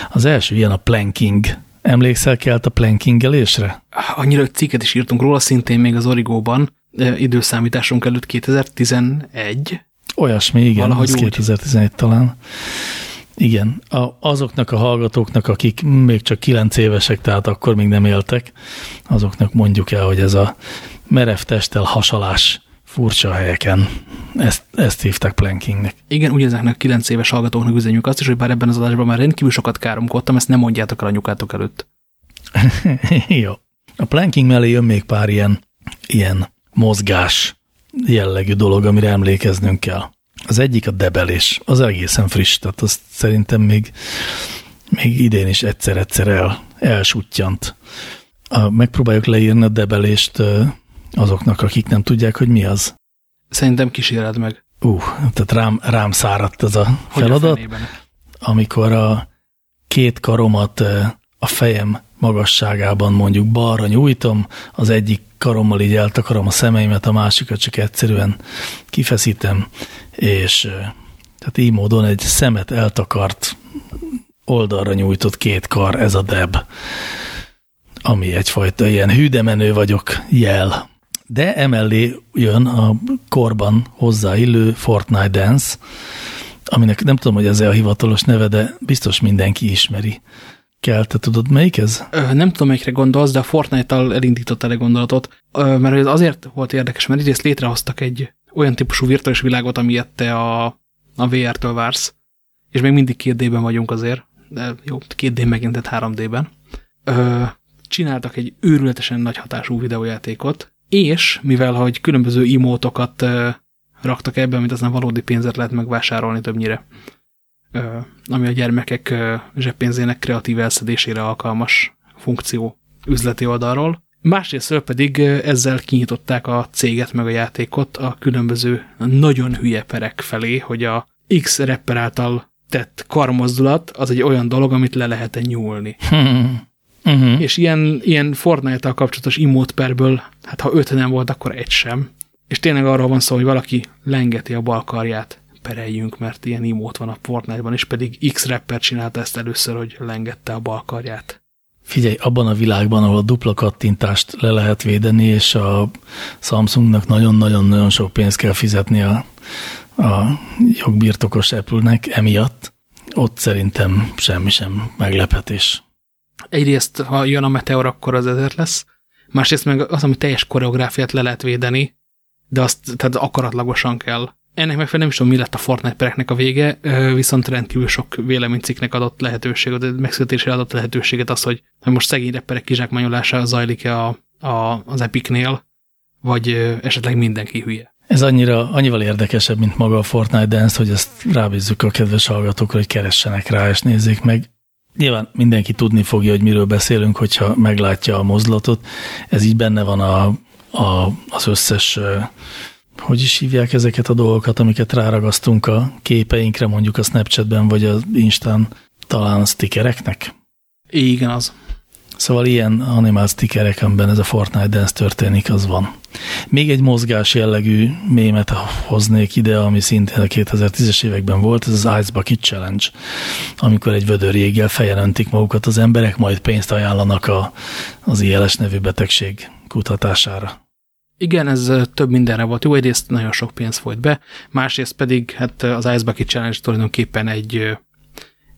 Az első ilyen a planking. Emlékszel kelt a plankingelésre? Annyira, hogy cikket is írtunk róla, szintén még az Origóban, időszámításunk előtt 2011. Olyasmi, igen, Valahogy 2011 talán. Igen, a, azoknak a hallgatóknak, akik még csak kilenc évesek, tehát akkor még nem éltek, azoknak mondjuk el, hogy ez a merev testtel hasalás furcsa helyeken. Ezt, ezt hívták plankingnek. Igen, úgy ezeknek kilenc éves hallgatóknak üzenjük azt is, hogy bár ebben az adásban már rendkívül sokat káromkodtam, ezt nem mondjátok el anyukátok előtt. Jó. A planking mellé jön még pár ilyen, ilyen mozgás jellegű dolog, amire emlékeznünk kell. Az egyik a debelés, az egészen friss, tehát azt szerintem még, még idén is egyszer-egyszer el, elsuttyant. A, megpróbáljuk leírni a debelést azoknak, akik nem tudják, hogy mi az. Szerintem kíséred meg. Uh, tehát rám, rám száradt ez a feladat, a amikor a két karomat a fejem magasságában mondjuk balra nyújtom, az egyik karommal így eltakarom a szemeimet, a másikat csak egyszerűen kifeszítem, és tehát így módon egy szemet eltakart oldalra nyújtott két kar, ez a deb, ami egyfajta ilyen hűdemenő vagyok jel. De emellé jön a korban hozzáillő Fortnite Dance, aminek nem tudom, hogy ez a hivatalos neve, de biztos mindenki ismeri kell. Te tudod, melyik ez? Ö, nem tudom, melyikre gondolsz, de a Fortnite-tal elindította a gondolatot, ö, mert ez azért volt érdekes, mert egyrészt létrehoztak egy olyan típusú virtuális világot, amilyet te a, a VR-től vársz, és még mindig két D-ben vagyunk azért, de jó, két D megint 3D-ben. Ö, csináltak egy őrületesen nagy hatású videójátékot, és mivel, hogy különböző imótokat raktak ebben, amit aztán valódi pénzet lehet megvásárolni többnyire, ami a gyermekek zseppénzének kreatív elszedésére alkalmas funkció üzleti oldalról, Másrészt pedig ezzel kinyitották a céget meg a játékot a különböző nagyon hülye perek felé, hogy a X rapper által tett karmozdulat az egy olyan dolog, amit le lehet -e nyúlni. Hmm. Uh-huh. És ilyen, ilyen Fortnite-tal kapcsolatos emótperből, hát ha öt nem volt, akkor egy sem. És tényleg arról van szó, hogy valaki lengeti a bal karját, pereljünk, mert ilyen imót van a Fortnite-ban, és pedig X rapper csinálta ezt először, hogy lengette a bal karját. Figyelj, abban a világban, ahol dupla kattintást le lehet védeni, és a Samsungnak nagyon-nagyon-nagyon sok pénzt kell fizetni a, a jogbirtokos Apple-nek emiatt, ott szerintem semmi sem meglepetés. Egyrészt, ha jön a meteor, akkor az ezért lesz. Másrészt meg az, ami teljes koreográfiát le lehet védeni, de azt tehát akaratlagosan kell. Ennek megfelelően nem is tudom, mi lett a Fortnite pereknek a vége, viszont rendkívül sok véleménycikknek adott lehetőséget, megszületésre adott lehetőséget az, hogy, hogy most szegény reperek kizsákmányolása zajlik-e a, a, az Epicnél, vagy esetleg mindenki hülye. Ez annyira, annyival érdekesebb, mint maga a Fortnite Dance, hogy ezt rábízzuk a kedves hallgatókra, hogy keressenek rá és nézzék meg. Nyilván mindenki tudni fogja, hogy miről beszélünk, hogyha meglátja a mozlatot. Ez így benne van a, a, az összes, hogy is hívják ezeket a dolgokat, amiket ráragasztunk a képeinkre, mondjuk a Snapchatben vagy az Instán, talán a stickereknek? Igen, az. Szóval ilyen animált stickerek, amiben ez a Fortnite Dance történik, az van. Még egy mozgás jellegű mémet hoznék ide, ami szintén a 2010-es években volt, ez az Ice Bucket Challenge, amikor egy vödör jéggel fejen öntik magukat az emberek, majd pénzt ajánlanak a, az ILS nevű betegség kutatására. Igen, ez több mindenre volt jó, egyrészt nagyon sok pénz folyt be, másrészt pedig hát az Ice Bucket Challenge tulajdonképpen egy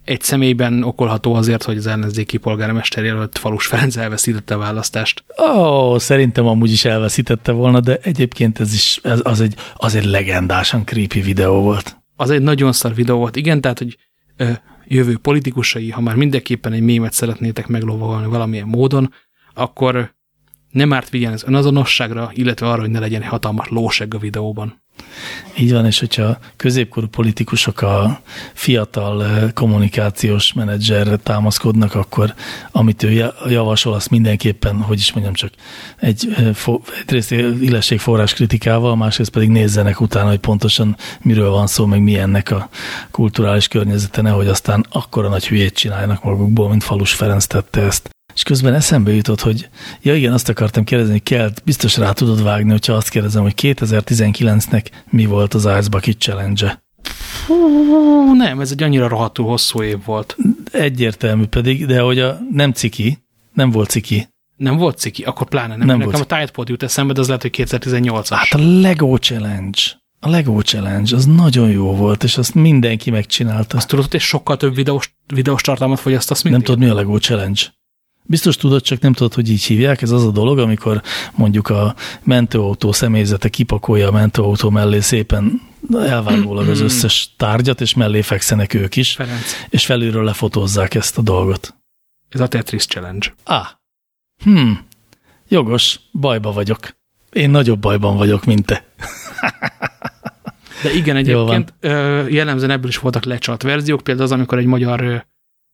egy személyben okolható azért, hogy az ellenzéki polgármester jelölt Falus Ferenc elveszítette a választást. Ó, oh, szerintem amúgy is elveszítette volna, de egyébként ez is, ez, az, egy, az egy legendásan creepy videó volt. Az egy nagyon szar videó volt, igen, tehát, hogy ö, jövő politikusai, ha már mindenképpen egy mémet szeretnétek meglovagolni valamilyen módon, akkor nem árt vigyen az önazonosságra, illetve arra, hogy ne legyen hatalmas lóseg a videóban. Így van, és hogyha középkorú politikusok a fiatal kommunikációs menedzserre támaszkodnak, akkor amit ő javasol, azt mindenképpen, hogy is mondjam, csak egy, egyrészt illességforrás kritikával, másrészt pedig nézzenek utána, hogy pontosan miről van szó, meg mi ennek a kulturális környezete, nehogy aztán akkora nagy hülyét csináljanak magukból, mint Falus Ferenc tette ezt. És közben eszembe jutott, hogy ja igen, azt akartam kérdezni, hogy kell, biztos rá tudod vágni, hogyha azt kérdezem, hogy 2019-nek mi volt az Ice Bucket Challenge-e? Nem, ez egy annyira rohadtul hosszú év volt. Egyértelmű pedig, de hogy a nem ciki, nem volt ciki. Nem volt ciki? Akkor pláne nem. nem Nekem volt. a Tidepod jut eszembe, de az lehet, hogy 2018-as. Hát a Lego Challenge. A Lego Challenge, az nagyon jó volt, és azt mindenki megcsinálta. Azt tudod, hogy sokkal több videós, videós tartalmat fogyasztasz mindig? Nem tudod, mi a Lego Challenge? Biztos tudod, csak nem tudod, hogy így hívják. Ez az a dolog, amikor mondjuk a mentőautó személyzete kipakolja a mentőautó mellé szépen elvágólag az összes tárgyat, és mellé fekszenek ők is, Ferenc. és felülről lefotózzák ezt a dolgot. Ez a Tetris Challenge. Ah. Hmm. Jogos, bajba vagyok. Én nagyobb bajban vagyok, mint te. De igen, egyébként jellemzően ebből is voltak lecsalt verziók, például az, amikor egy magyar,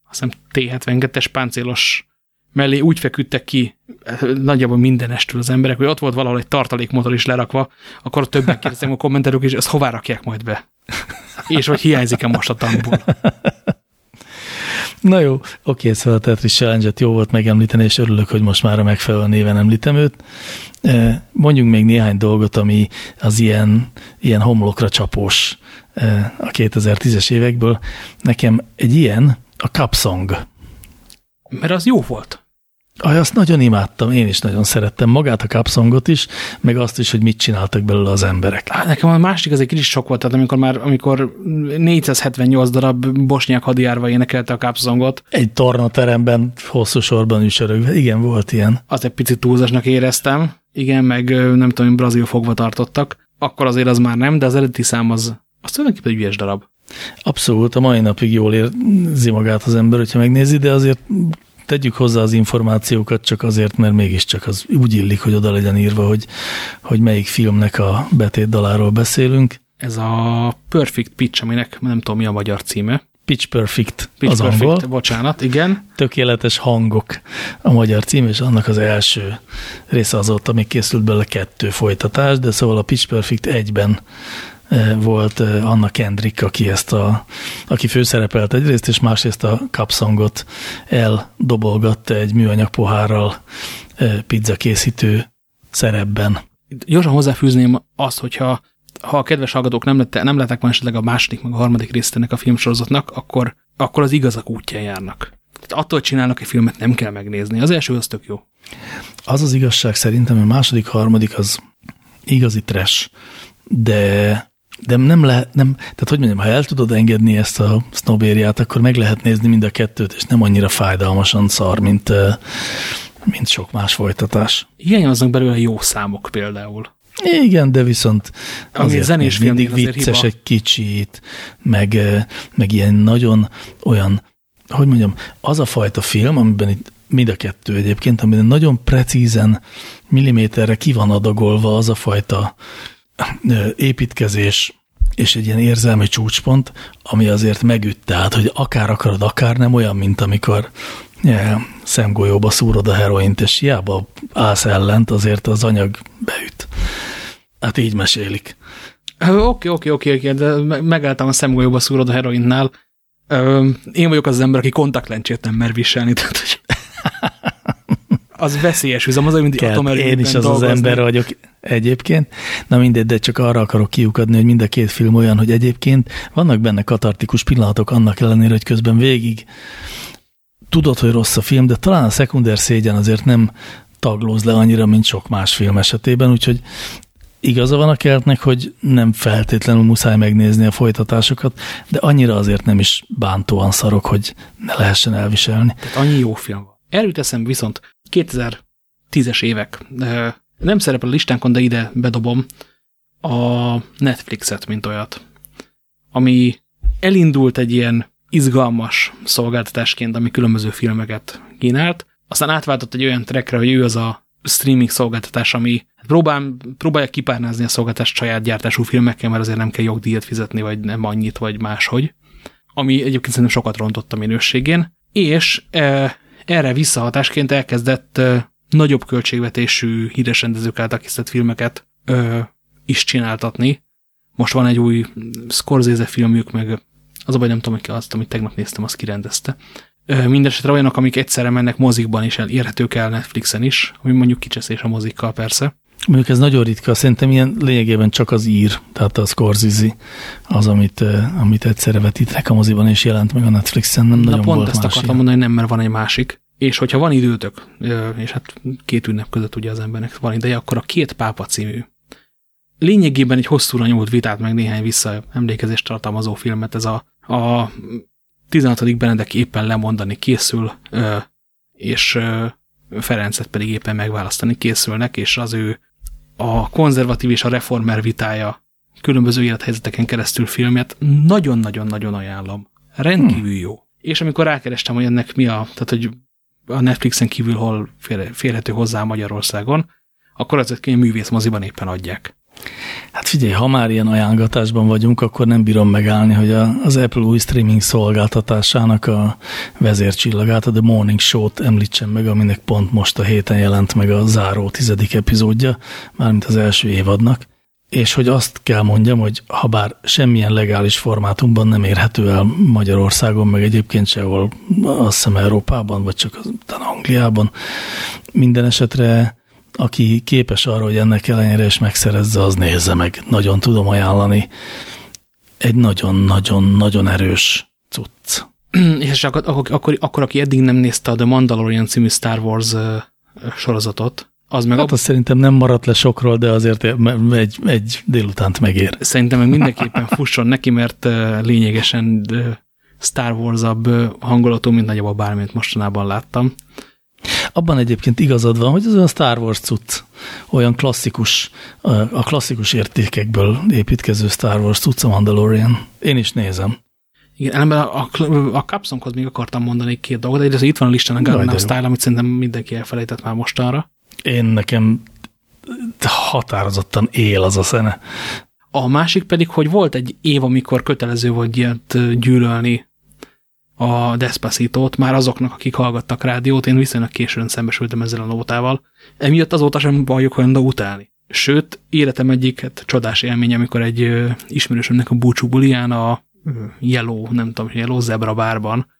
azt hiszem T-72-es páncélos mellé úgy feküdtek ki nagyjából mindenestől az emberek, hogy ott volt valahol egy tartalékmotor is lerakva, akkor többen kérdeztem a kommenterők is, ezt hová rakják majd be? És hogy hiányzik-e most a tankból? Na jó, oké, szóval a Tetris challenge jó volt megemlíteni, és örülök, hogy most már a megfelelő néven említem őt. E, mondjunk még néhány dolgot, ami az ilyen, ilyen homlokra csapós e, a 2010-es évekből. Nekem egy ilyen a Cup Song. Mert az jó volt. Aj, azt nagyon imádtam, én is nagyon szerettem magát a kapszongot is, meg azt is, hogy mit csináltak belőle az emberek. Há, nekem a másik az egy kicsit sok volt, tehát amikor már amikor 478 darab bosnyák hadijárva énekelte a kapszongot. Egy tornateremben, hosszú sorban üsörögve, igen, volt ilyen. Az egy picit túlzásnak éreztem, igen, meg nem tudom, brazil fogva tartottak, akkor azért az már nem, de az eredeti szám az, az tulajdonképpen egy ügyes darab. Abszolút, a mai napig jól érzi magát az ember, hogyha megnézi, de azért tegyük hozzá az információkat csak azért, mert mégiscsak az úgy illik, hogy oda legyen írva, hogy, hogy melyik filmnek a betétdaláról beszélünk. Ez a Perfect Pitch, aminek nem tudom mi a magyar címe. Pitch Perfect Pitch az Perfect, angol. bocsánat, igen. Tökéletes hangok a magyar cím, és annak az első része az ott, amíg készült belőle kettő folytatás, de szóval a Pitch Perfect egyben volt Anna Kendrick, aki ezt a, aki főszerepelt egyrészt, és másrészt a kapszongot eldobolgatta egy műanyag pohárral pizza készítő szerepben. Gyorsan hozzáfűzném azt, hogyha ha a kedves hallgatók nem, lette, nem lettek már esetleg a második, meg a harmadik részt ennek a filmsorozatnak, akkor, akkor az igazak útján járnak. Tehát attól csinálnak egy filmet, nem kell megnézni. Az első az tök jó. Az az igazság szerintem, a második, harmadik az igazi trash, de de nem lehet, nem, tehát hogy mondjam, ha el tudod engedni ezt a sznobériát, akkor meg lehet nézni mind a kettőt, és nem annyira fájdalmasan szar, mint, mint sok más folytatás. Hiányoznak belőle jó számok például. Igen, de viszont Ami azért zenés mindig vicces hiba. egy kicsit, meg, meg ilyen nagyon olyan, hogy mondjam, az a fajta film, amiben itt mind a kettő egyébként, amiben nagyon precízen milliméterre ki van adagolva az a fajta építkezés, és egy ilyen érzelmi csúcspont, ami azért megüt, tehát, hogy akár akarod, akár nem olyan, mint amikor yeah, szemgolyóba szúrod a heroint, és hiába állsz ellent, azért az anyag beüt. Hát így mesélik. Oké, oké, oké, de megálltam a szemgolyóba szúrod a heroinnál. Én vagyok az ember, aki kontaktlencsét nem mer viselni, tehát hogy az veszélyes üzem, az olyan, mint Én is az dolgozni. az ember vagyok egyébként. Na mindegy, de csak arra akarok kiukadni, hogy mind a két film olyan, hogy egyébként vannak benne katartikus pillanatok annak ellenére, hogy közben végig tudod, hogy rossz a film, de talán a szekunder szégyen azért nem taglóz le annyira, mint sok más film esetében, úgyhogy igaza van a keltnek, hogy nem feltétlenül muszáj megnézni a folytatásokat, de annyira azért nem is bántóan szarok, hogy ne lehessen elviselni. Tehát annyi jó film van. Erről teszem viszont 2010-es évek. Nem szerepel a listánkon, de ide bedobom a Netflixet, mint olyat. Ami elindult egy ilyen izgalmas szolgáltatásként, ami különböző filmeket kínált, aztán átváltott egy olyan trackre, hogy ő az a streaming szolgáltatás, ami próbál, próbálja kipárnázni a szolgáltatást saját gyártású filmekkel, mert azért nem kell jogdíjat fizetni, vagy nem annyit, vagy máshogy. Ami egyébként szerintem sokat rontott a minőségén. És e, erre visszahatásként elkezdett nagyobb költségvetésű híres rendezők által készített filmeket e, is csináltatni. Most van egy új Scorsese filmjük, meg az a baj nem tudom, hogy azt, amit tegnap néztem, azt kirendezte. Mindenesetre olyanok, amik egyszerre mennek mozikban is, érhetők el Netflixen is, ami mondjuk kicseszés a mozikkal persze. Mondjuk ez nagyon ritka, szerintem ilyen lényegében csak az ír, tehát a Scorsese az, amit, amit egyszerre vetítek a moziban, és jelent meg a Netflixen, nem Na nagyon pont volt ezt akartam ilyen. mondani, nem, mert van egy másik. És hogyha van időtök, és hát két ünnep között ugye az embernek van ideje, akkor a Két Pápa című lényegében egy hosszúra nyúlt vitát, meg néhány visszaemlékezést tartalmazó filmet, ez a, a 16. Benedek éppen lemondani készül, és Ferencet pedig éppen megválasztani készülnek, és az ő a konzervatív és a reformer vitája különböző élethelyzeteken keresztül filmet nagyon-nagyon-nagyon ajánlom. Rendkívül hmm. jó. És amikor rákerestem, hogy ennek mi a, tehát hogy a Netflixen kívül hol férhető hozzá Magyarországon, akkor az egy művész moziban éppen adják. Hát figyelj, ha már ilyen ajánlatásban vagyunk, akkor nem bírom megállni, hogy a, az Apple új streaming szolgáltatásának a vezércsillagát, a The Morning Show-t említsem meg, aminek pont most a héten jelent meg a záró tizedik epizódja, mármint az első évadnak. És hogy azt kell mondjam, hogy ha bár semmilyen legális formátumban nem érhető el Magyarországon, meg egyébként sehol, azt hiszem Európában, vagy csak talán Angliában, minden esetre aki képes arra, hogy ennek ellenére is megszerezze, az nézze meg. Nagyon tudom ajánlani. Egy nagyon-nagyon-nagyon erős cucc. És akkor, akkor, akkor, akkor, aki eddig nem nézte a The Mandalorian című Star Wars sorozatot, az meg... Hát az szerintem nem maradt le sokról, de azért egy, egy délutánt megér. Szerintem meg mindenképpen fusson neki, mert lényegesen Star Wars-abb hangulatú, mint nagyobb bármit mostanában láttam. Abban egyébként igazad van, hogy az olyan Star Wars cucc, olyan klasszikus, a klasszikus értékekből építkező Star Wars cucc a Mandalorian. Én is nézem. Igen, ellenben a, a, a Capsomhoz még akartam mondani két dolgot. Egyrészt itt van a listán a Gangnam Style, amit szerintem mindenki elfelejtett már mostanra. Én nekem határozottan él az a szene. A másik pedig, hogy volt egy év, amikor kötelező volt ilyet gyűlölni a Despacitót, már azoknak, akik hallgattak rádiót, én viszonylag későn szembesültem ezzel a nótával. Emiatt azóta sem valljuk olyan utálni. Sőt, életem egyik hát, csodás élmény, amikor egy ö, ismerősömnek a búcsú bulián a ö, Yellow, nem tudom, Yellow Zebra bárban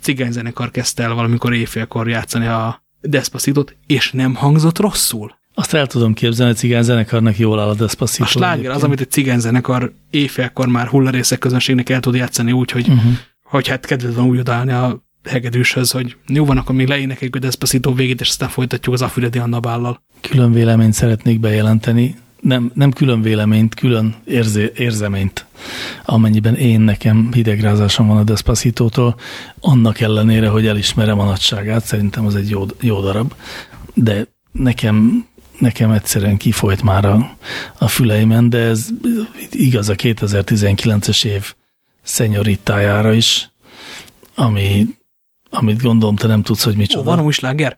cigányzenekar kezdte el valamikor éjfélkor játszani a Despacitot, és nem hangzott rosszul. Azt el tudom képzelni, hogy cigányzenekarnak jól áll a Despacito. A sláger az, amit egy cigányzenekar éjfélkor már hullarészek közönségnek el tud játszani úgy, hogy, uh -huh. Hogy hát kedved van úgy odállni a hegedűshöz, hogy jó van, akkor még leénekeljük a Despacito végét, és aztán folytatjuk az Afüredi Annabállal. Külön véleményt szeretnék bejelenteni. Nem, nem külön véleményt, külön érzé, érzeményt. Amennyiben én nekem hidegrázásom van a Despacitótól, annak ellenére, hogy elismerem a nagyságát, szerintem az egy jó, jó darab, de nekem nekem egyszerűen kifolyt már a, a füleimen, de ez igaz a 2019-es év szenyoritájára is, ami, amit gondolom, te nem tudsz, hogy micsoda. Ó, van új sláger?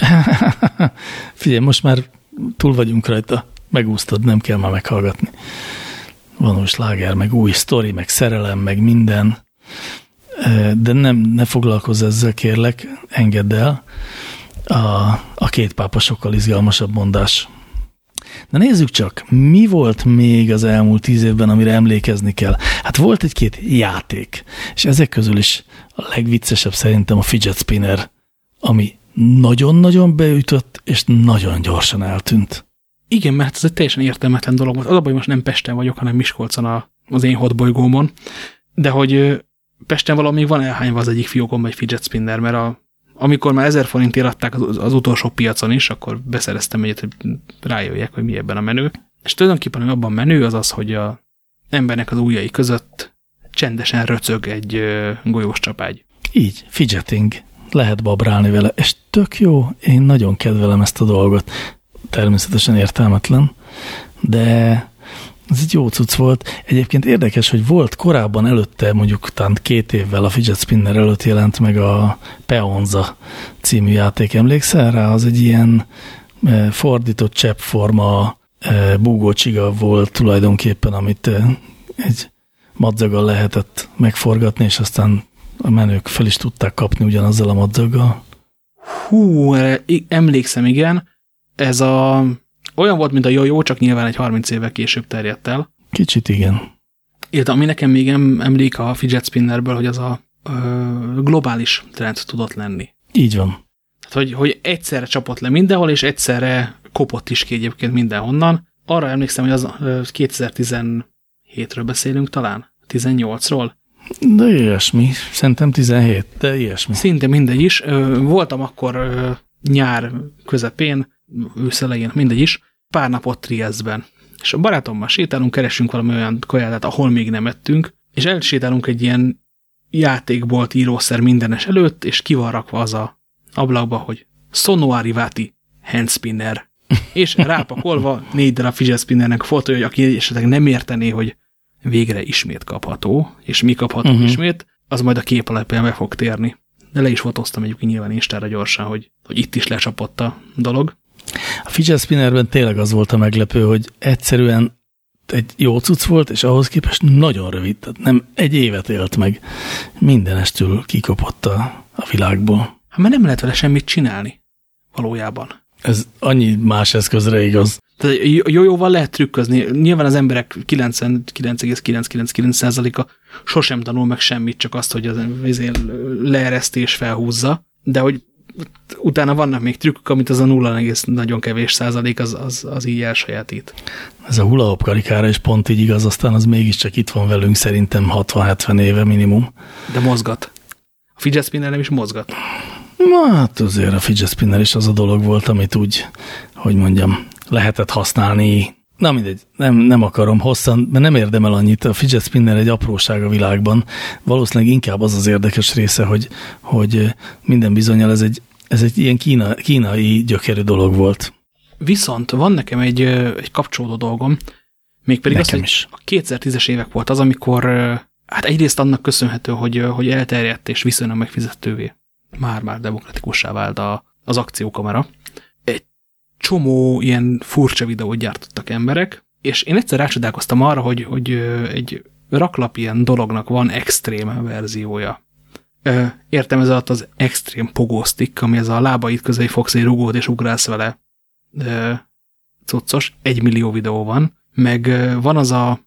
Figyelj, most már túl vagyunk rajta, megúsztad, nem kell már meghallgatni. Van új sláger, meg új sztori, meg szerelem, meg minden, de nem, ne foglalkozz ezzel, kérlek, engedd el a, a két pápa sokkal izgalmasabb mondás. Na nézzük csak, mi volt még az elmúlt tíz évben, amire emlékezni kell? Hát volt egy-két játék, és ezek közül is a legviccesebb szerintem a fidget spinner, ami nagyon-nagyon beütött, és nagyon gyorsan eltűnt. Igen, mert ez egy teljesen értelmetlen dolog volt. Az a baj, most nem Pesten vagyok, hanem Miskolcon a, az én hotbolygómon, de hogy Pesten valami van elhányva az egyik fiókon egy fidget spinner, mert a amikor már 1000 forintért adták az, az utolsó piacon is, akkor beszereztem egyet, hogy rájöjjek, hogy mi ebben a menő. És tulajdonképpen abban menő az az, hogy a embernek az ujjai között csendesen röcög egy golyós csapágy. Így, fidgeting. Lehet babrálni vele, és tök jó, én nagyon kedvelem ezt a dolgot. Természetesen értelmetlen, de ez egy jó cucc volt. Egyébként érdekes, hogy volt korábban előtte, mondjuk talán két évvel a fidget spinner előtt jelent meg a Peonza című játék. Emlékszel rá? Az egy ilyen e, fordított cseppforma e, búgócsiga volt tulajdonképpen, amit e, egy madzaggal lehetett megforgatni, és aztán a menők fel is tudták kapni ugyanazzal a madzaggal. Hú, emlékszem, igen. Ez a olyan volt, mint a jó, csak nyilván egy 30 évvel később terjedt el. Kicsit igen. Illetve ami nekem még emlék a fidget spinnerből, hogy az a ö, globális trend tudott lenni. Így van. Tehát, hogy, hogy egyszerre csapott le mindenhol, és egyszerre kopott is ki egyébként mindenhonnan. Arra emlékszem, hogy az 2017-ről beszélünk talán, 18-ról. De ilyesmi, szerintem 17, de ilyesmi. Szinte mindegy is. Voltam akkor nyár közepén, őszelején, mindegy is, pár napot Triestben. És a barátommal sétálunk, keresünk valami olyan kaját, ahol még nem ettünk, és elsétálunk egy ilyen játékbolt írószer mindenes előtt, és ki van rakva az a ablakba, hogy Sonoarivati handspinner. És rápakolva négy darab fidget spinnernek fotója, hogy aki esetleg nem értené, hogy végre ismét kapható, és mi kapható uh mhm. -huh. ismét, az majd a kép alapján be fog térni. De le is fotóztam egyébként nyilván Instára gyorsan, hogy, hogy itt is lecsapott a dolog. A fidget spinnerben tényleg az volt a meglepő, hogy egyszerűen egy jó cucc volt, és ahhoz képest nagyon rövid, tehát nem egy évet élt meg. Mindenestül kikopott a, a világból. Hát mert nem lehet vele semmit csinálni valójában. Ez annyi más eszközre igaz. Tehát jó-jóval lehet trükközni. Nyilván az emberek 99,999%-a sosem tanul meg semmit, csak azt, hogy az leeresztés felhúzza, de hogy utána vannak még trükkök, amit az a nulla egész nagyon kevés százalék az, az, az így elsajátít. Ez a hula karikára is pont így igaz, aztán az mégiscsak itt van velünk szerintem 60-70 éve minimum. De mozgat. A fidget spinner nem is mozgat. Na, hát azért a fidget spinner is az a dolog volt, amit úgy, hogy mondjam, lehetett használni. Na mindegy, nem, nem akarom hosszan, mert nem érdemel annyit. A fidget spinner egy apróság a világban. Valószínűleg inkább az az érdekes része, hogy, hogy minden bizonyal ez egy ez egy ilyen kína, kínai gyökerű dolog volt. Viszont van nekem egy, egy kapcsolódó dolgom, mégpedig nekem az, is. a 2010-es évek volt az, amikor hát egyrészt annak köszönhető, hogy, hogy elterjedt és viszonylag megfizetővé már-már demokratikussá vált a, az akciókamera. Csomó ilyen furcsa videót gyártottak emberek, és én egyszer rácsodálkoztam arra, hogy, hogy egy raklap ilyen dolognak van extrém verziója. Értem ez alatt az extrém pogóztik, ami ez a lábaid közé fogsz egy rugót és ugrálsz vele. Cuccos, egy millió videó van, meg van az a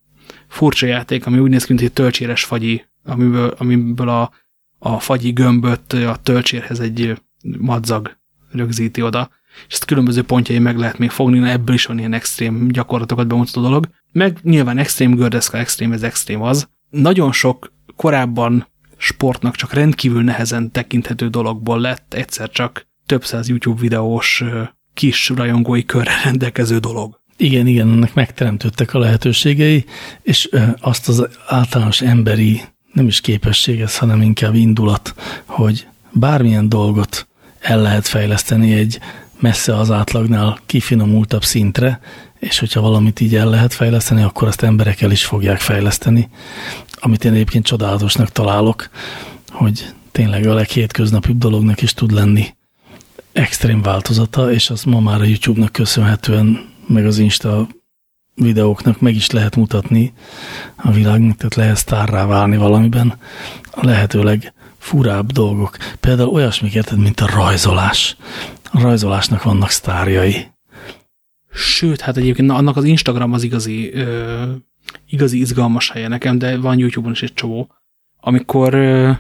furcsa játék, ami úgy néz ki, mint egy tölcséres fagyi, amiből, amiből a, a fagyi gömböt a tölcsérhez egy madzag rögzíti oda, és ezt különböző pontjai meg lehet még fogni, na ebből is van ilyen extrém gyakorlatokat bemutató dolog. Meg nyilván extrém gördeszka, extrém, ez extrém az. Nagyon sok korábban sportnak csak rendkívül nehezen tekinthető dologból lett egyszer csak több száz YouTube videós kis rajongói körrel rendelkező dolog. Igen, igen, ennek megteremtődtek a lehetőségei, és azt az általános emberi, nem is képesség ez, hanem inkább indulat, hogy bármilyen dolgot el lehet fejleszteni egy messze az átlagnál kifinomultabb szintre, és hogyha valamit így el lehet fejleszteni, akkor azt emberek el is fogják fejleszteni, amit én egyébként csodálatosnak találok, hogy tényleg a leghétköznapibb dolognak is tud lenni extrém változata, és az ma már a YouTube-nak köszönhetően, meg az Insta videóknak meg is lehet mutatni a világnak, tehát lehet sztárrá válni valamiben a lehetőleg furább dolgok. Például olyasmik érted, mint a rajzolás. A rajzolásnak vannak sztárjai. Sőt, hát egyébként na, annak az Instagram az igazi, ö, igazi izgalmas helye nekem, de van YouTube-on is egy csomó, amikor ö,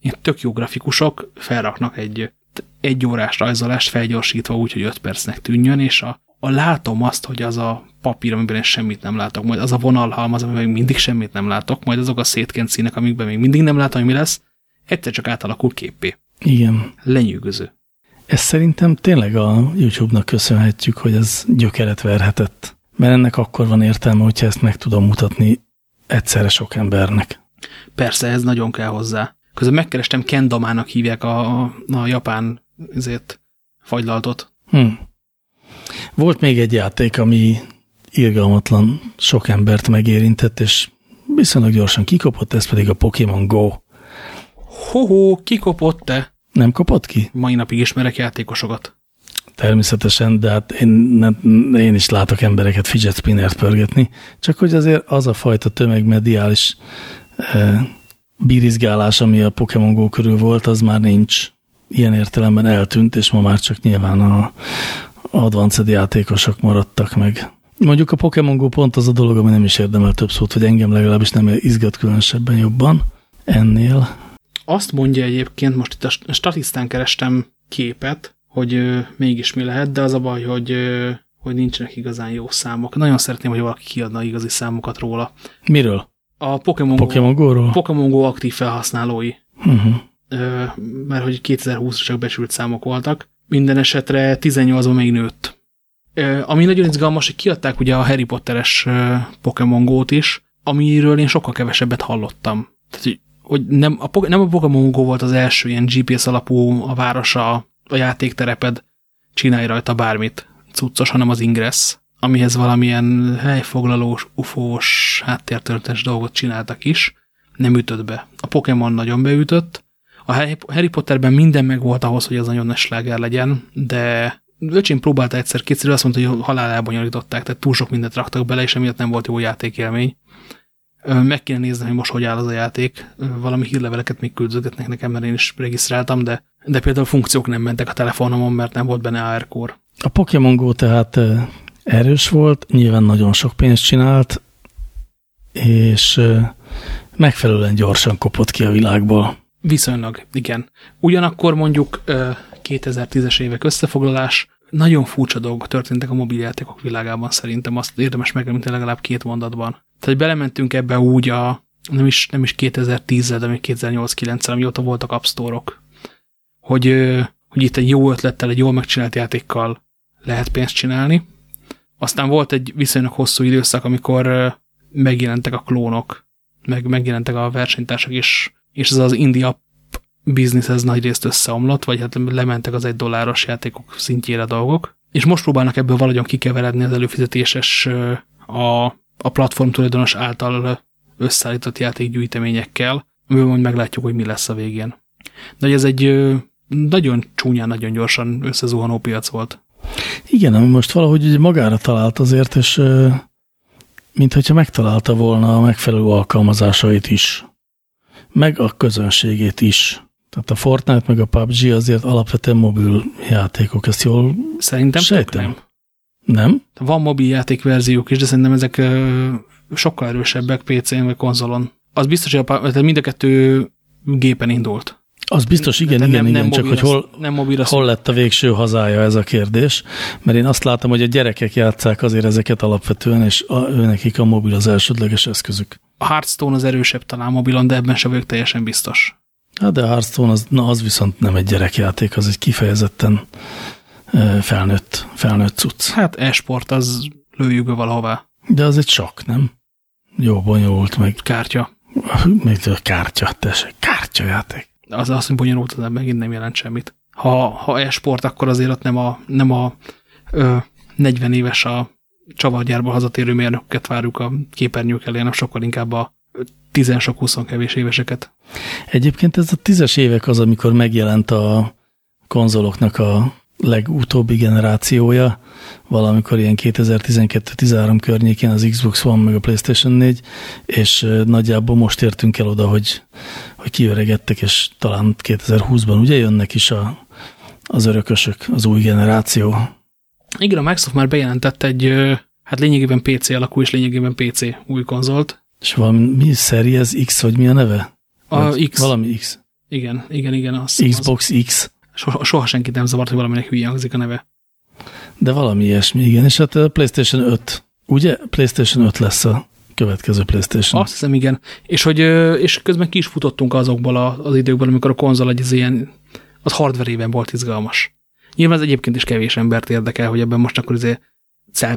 ilyen tök jó grafikusok felraknak egy egy órás rajzolást felgyorsítva úgy, hogy öt percnek tűnjön, és a, a látom azt, hogy az a papír, amiben én semmit nem látok, majd az a vonalhalmaz, amiben még mindig semmit nem látok, majd azok a szétkent színek, amikben még mindig nem látom, hogy mi lesz, egyszer csak átalakul képé. Igen. Lenyűgöző. Ezt szerintem tényleg a YouTube-nak köszönhetjük, hogy ez gyökeret verhetett. Mert ennek akkor van értelme, hogyha ezt meg tudom mutatni egyszerre sok embernek. Persze, ez nagyon kell hozzá. Közben megkerestem Kendamának hívják a, a japán ezért fagylaltot. Hm. Volt még egy játék, ami irgalmatlan sok embert megérintett, és viszonylag gyorsan kikopott, ez pedig a Pokémon Go. Ho-ho, kikopott te? Nem kapott ki? Mai napig ismerek játékosokat. Természetesen, de hát én, nem, én is látok embereket fidget spinnert pörgetni, csak hogy azért az a fajta tömegmediális eh, birizgálás, ami a Pokémon Go körül volt, az már nincs. Ilyen értelemben eltűnt, és ma már csak nyilván a advanced játékosok maradtak meg. Mondjuk a Pokémon Go pont az a dolog, ami nem is érdemel több szót, vagy engem legalábbis nem izgat különösebben jobban ennél. Azt mondja egyébként, most itt a statisztán kerestem képet, hogy ö, mégis mi lehet, de az a baj, hogy, ö, hogy nincsenek igazán jó számok. Nagyon szeretném, hogy valaki kiadna igazi számokat róla. Miről? A Pokémon, Pokémon Go-ról? Pokémon Go aktív felhasználói. Uh -huh. Ö, mert hogy 2020 csak besült számok voltak. Minden esetre 18-ban még nőtt. Ö, ami nagyon izgalmas, hogy kiadták ugye a Harry Potteres Pokémon Go-t is, amiről én sokkal kevesebbet hallottam. Tehát, hogy hogy nem a, nem a Pokémon Go volt az első ilyen GPS alapú a városa, a játéktereped, csinálj rajta bármit cuccos, hanem az Ingress, amihez valamilyen helyfoglalós, ufós, háttértörtes dolgot csináltak is, nem ütött be. A Pokémon nagyon beütött, a Harry Potterben minden meg volt ahhoz, hogy az nagyon nagy sláger legyen, de öcsém próbálta egyszer kétszer, azt mondta, hogy halál elbonyolították, tehát túl sok mindent raktak bele, és emiatt nem volt jó játékélmény. Meg kéne nézni, hogy most hogy áll az a játék. Valami hírleveleket még küldözgetnek nekem, mert én is regisztráltam, de, de például funkciók nem mentek a telefonomon, mert nem volt benne AR kor. A Pokémon Go tehát erős volt, nyilván nagyon sok pénzt csinált, és megfelelően gyorsan kopott ki a világból. Viszonylag, igen. Ugyanakkor mondjuk 2010-es évek összefoglalás, nagyon furcsa dolgok történtek a mobiljátékok világában szerintem, azt érdemes megemlíteni legalább két mondatban. Tehát belementünk ebbe úgy a, nem is, nem is 2010-re, de még 2008-9-re, amióta voltak App Store-ok, hogy, hogy itt egy jó ötlettel, egy jól megcsinált játékkal lehet pénzt csinálni. Aztán volt egy viszonylag hosszú időszak, amikor megjelentek a klónok, meg megjelentek a versenytársak is, és ez az indie biznisz ez nagy részt összeomlott, vagy hát lementek az egy dolláros játékok szintjére dolgok, és most próbálnak ebből valahogyan kikeveredni az előfizetéses a, a platform tulajdonos által összeállított játékgyűjteményekkel, amiből majd meglátjuk, hogy mi lesz a végén. De ez egy nagyon csúnyán, nagyon gyorsan összezuhanó piac volt. Igen, ami most valahogy magára talált azért, és mint hogyha megtalálta volna a megfelelő alkalmazásait is, meg a közönségét is. Tehát a Fortnite meg a PUBG azért alapvetően mobil játékok, ezt jól Szerintem sejtem. nem. Nem? Van mobiljáték verziók is, de szerintem ezek sokkal erősebbek PC-n vagy konzolon. Az biztos, hogy a, mind a kettő gépen indult. Az biztos, igen, de igen, nem, igen, nem csak hogy hol, nem mobil hol lett a végső hazája ez a kérdés, mert én azt látom, hogy a gyerekek játszák azért ezeket alapvetően, és a, nekik a mobil az elsődleges eszközük. A Hearthstone az erősebb talán mobilon, de ebben sem vagyok teljesen biztos. Hát de a Hearthstone az, na, az viszont nem egy gyerekjáték, az egy kifejezetten felnőtt, felnőtt cucc. Hát e-sport, az lőjük be valahová. De az egy sok, nem? Jó, bonyolult meg. Kártya. Még a kártya, tessék, kártyajáték. Az azt, hogy bonyolult, az megint nem jelent semmit. Ha, ha e-sport, akkor azért ott nem a, nem a ö, 40 éves a csavargyárba hazatérő mérnököket várjuk a képernyők elé, hanem sokkal inkább a 10 sok 20 kevés éveseket. Egyébként ez a tízes évek az, amikor megjelent a konzoloknak a legutóbbi generációja, valamikor ilyen 2012-13 környékén az Xbox One meg a PlayStation 4, és nagyjából most értünk el oda, hogy, hogy kiöregettek, és talán 2020-ban ugye jönnek is a, az örökösök, az új generáció. Igen, a Microsoft már bejelentett egy, hát lényegében PC alakú, és lényegében PC új konzolt. És valami, mi Series X, vagy mi a neve? A vagy X. Valami X. Igen, igen, igen. Az, Xbox az. X. Soha, soha senkit nem zavart, hogy valaminek hülye hangzik a neve. De valami ilyesmi, igen. És hát a PlayStation 5, ugye? PlayStation 5 lesz a következő PlayStation. Azt hiszem, igen. És, hogy, és közben ki is futottunk azokból az időkból, amikor a konzol egy ilyen, az hardverében volt izgalmas. Nyilván ez egyébként is kevés embert érdekel, hogy ebben most akkor azért cell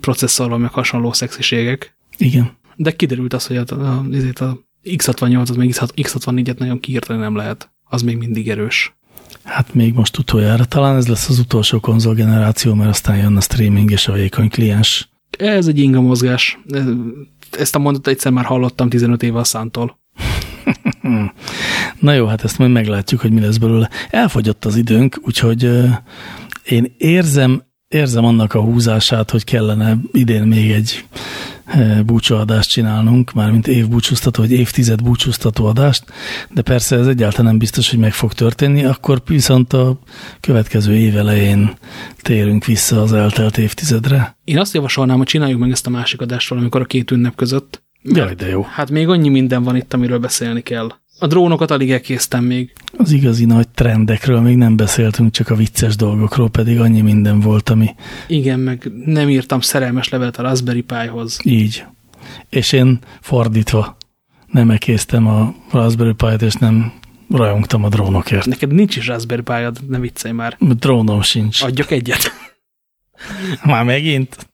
processzor van, meg hasonló szexiségek. Igen. De kiderült az, hogy a, a, a, a X68-at, meg X64-et nagyon kiírtani nem lehet. Az még mindig erős. Hát még most utoljára. Talán ez lesz az utolsó konzolgeneráció, mert aztán jön a streaming és a vékony kliens. Ez egy inga mozgás. Ezt a mondatot egyszer már hallottam 15 éve a szántól. Na jó, hát ezt majd meglátjuk, hogy mi lesz belőle. Elfogyott az időnk, úgyhogy én érzem, érzem annak a húzását, hogy kellene idén még egy búcsúadást csinálnunk, mármint évbúcsúztató, vagy évtized búcsúztató adást, de persze ez egyáltalán nem biztos, hogy meg fog történni, akkor viszont a következő év elején térünk vissza az eltelt évtizedre. Én azt javasolnám, hogy csináljuk meg ezt a másik adást valamikor a két ünnep között. Jaj, de jó. Hát még annyi minden van itt, amiről beszélni kell. A drónokat alig elkésztem még. Az igazi nagy trendekről még nem beszéltünk, csak a vicces dolgokról pedig annyi minden volt, ami... Igen, meg nem írtam szerelmes levelet a Raspberry Pi-hoz. Így. És én fordítva nem ekésztem a Raspberry Pi-t, és nem rajongtam a drónokért. Neked nincs is Raspberry pi ne viccelj már. Drónom sincs. Adjak egyet. Már megint?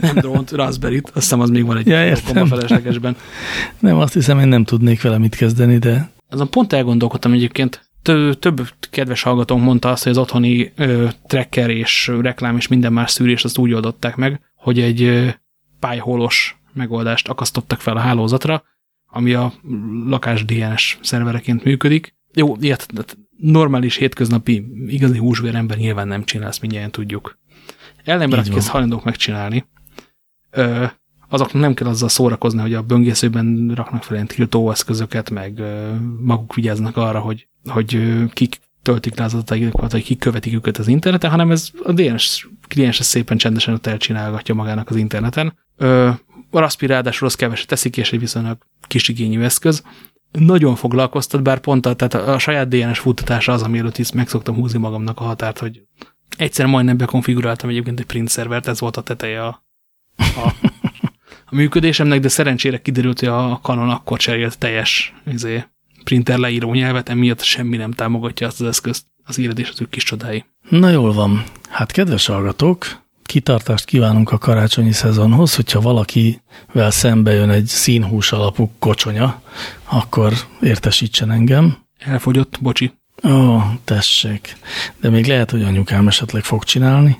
Nem drónt, Raspberry-t, azt hiszem az még van egy ja, a feleslegesben. Nem, azt hiszem, én nem tudnék vele mit kezdeni, de... Azon pont elgondolkodtam egyébként, több kedves hallgatónk mondta azt, hogy az otthoni ö, tracker és reklám és minden más szűrés azt úgy oldották meg, hogy egy ö, pályholos megoldást akasztottak fel a hálózatra, ami a lakás DNS szervereként működik. Jó, ilyet normális, hétköznapi, igazi húsvér ember nyilván nem csinál, ezt mindjárt tudjuk. Ellenben, akik ezt hajlandók megcsinálni, azoknak nem kell azzal szórakozni, hogy a böngészőben raknak fel ilyen tiltóeszközöket, meg maguk vigyáznak arra, hogy, hogy kik töltik le az adataikat, vagy kik követik őket az interneten, hanem ez a DNS kliens szépen csendesen ott elcsinálgatja magának az interneten. A Raspi ráadásul az keveset teszik, és egy viszonylag kis igényű eszköz. Nagyon foglalkoztat, bár pont a, tehát a, saját DNS futtatása az, ami előtt is meg szoktam húzni magamnak a határt, hogy Egyszer majdnem bekonfiguráltam egyébként egy print szervert, ez volt a teteje a, a, a működésemnek, de szerencsére kiderült, hogy a Canon akkor cserélt teljes izé, printer leíró nyelvet, emiatt semmi nem támogatja azt az eszközt, az éred és az ő kis csodái. Na jól van. Hát kedves hallgatók, kitartást kívánunk a karácsonyi szezonhoz, hogyha valakivel szembe jön egy színhús alapú kocsonya, akkor értesítsen engem. Elfogyott, bocsi. Ó, tessék. De még lehet, hogy anyukám esetleg fog csinálni.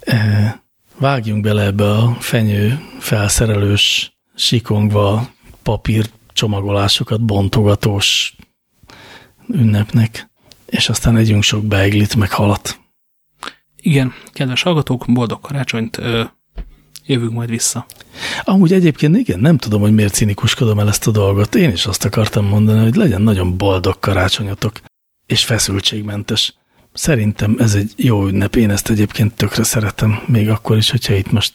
E, vágjunk bele ebbe a fenyő felszerelős, sikongva papír csomagolásokat bontogatós ünnepnek, és aztán együnk sok beiglit, meg halat. Igen, kedves hallgatók, boldog karácsonyt, jövünk majd vissza. Amúgy egyébként igen, nem tudom, hogy miért cinikuskodom el ezt a dolgot. Én is azt akartam mondani, hogy legyen nagyon boldog karácsonyatok, és feszültségmentes. Szerintem ez egy jó ünnep, én ezt egyébként tökre szeretem, még akkor is, hogyha itt most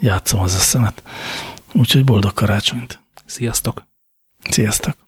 játszom az eszemet. Úgyhogy boldog karácsonyt! Sziasztok! Sziasztok!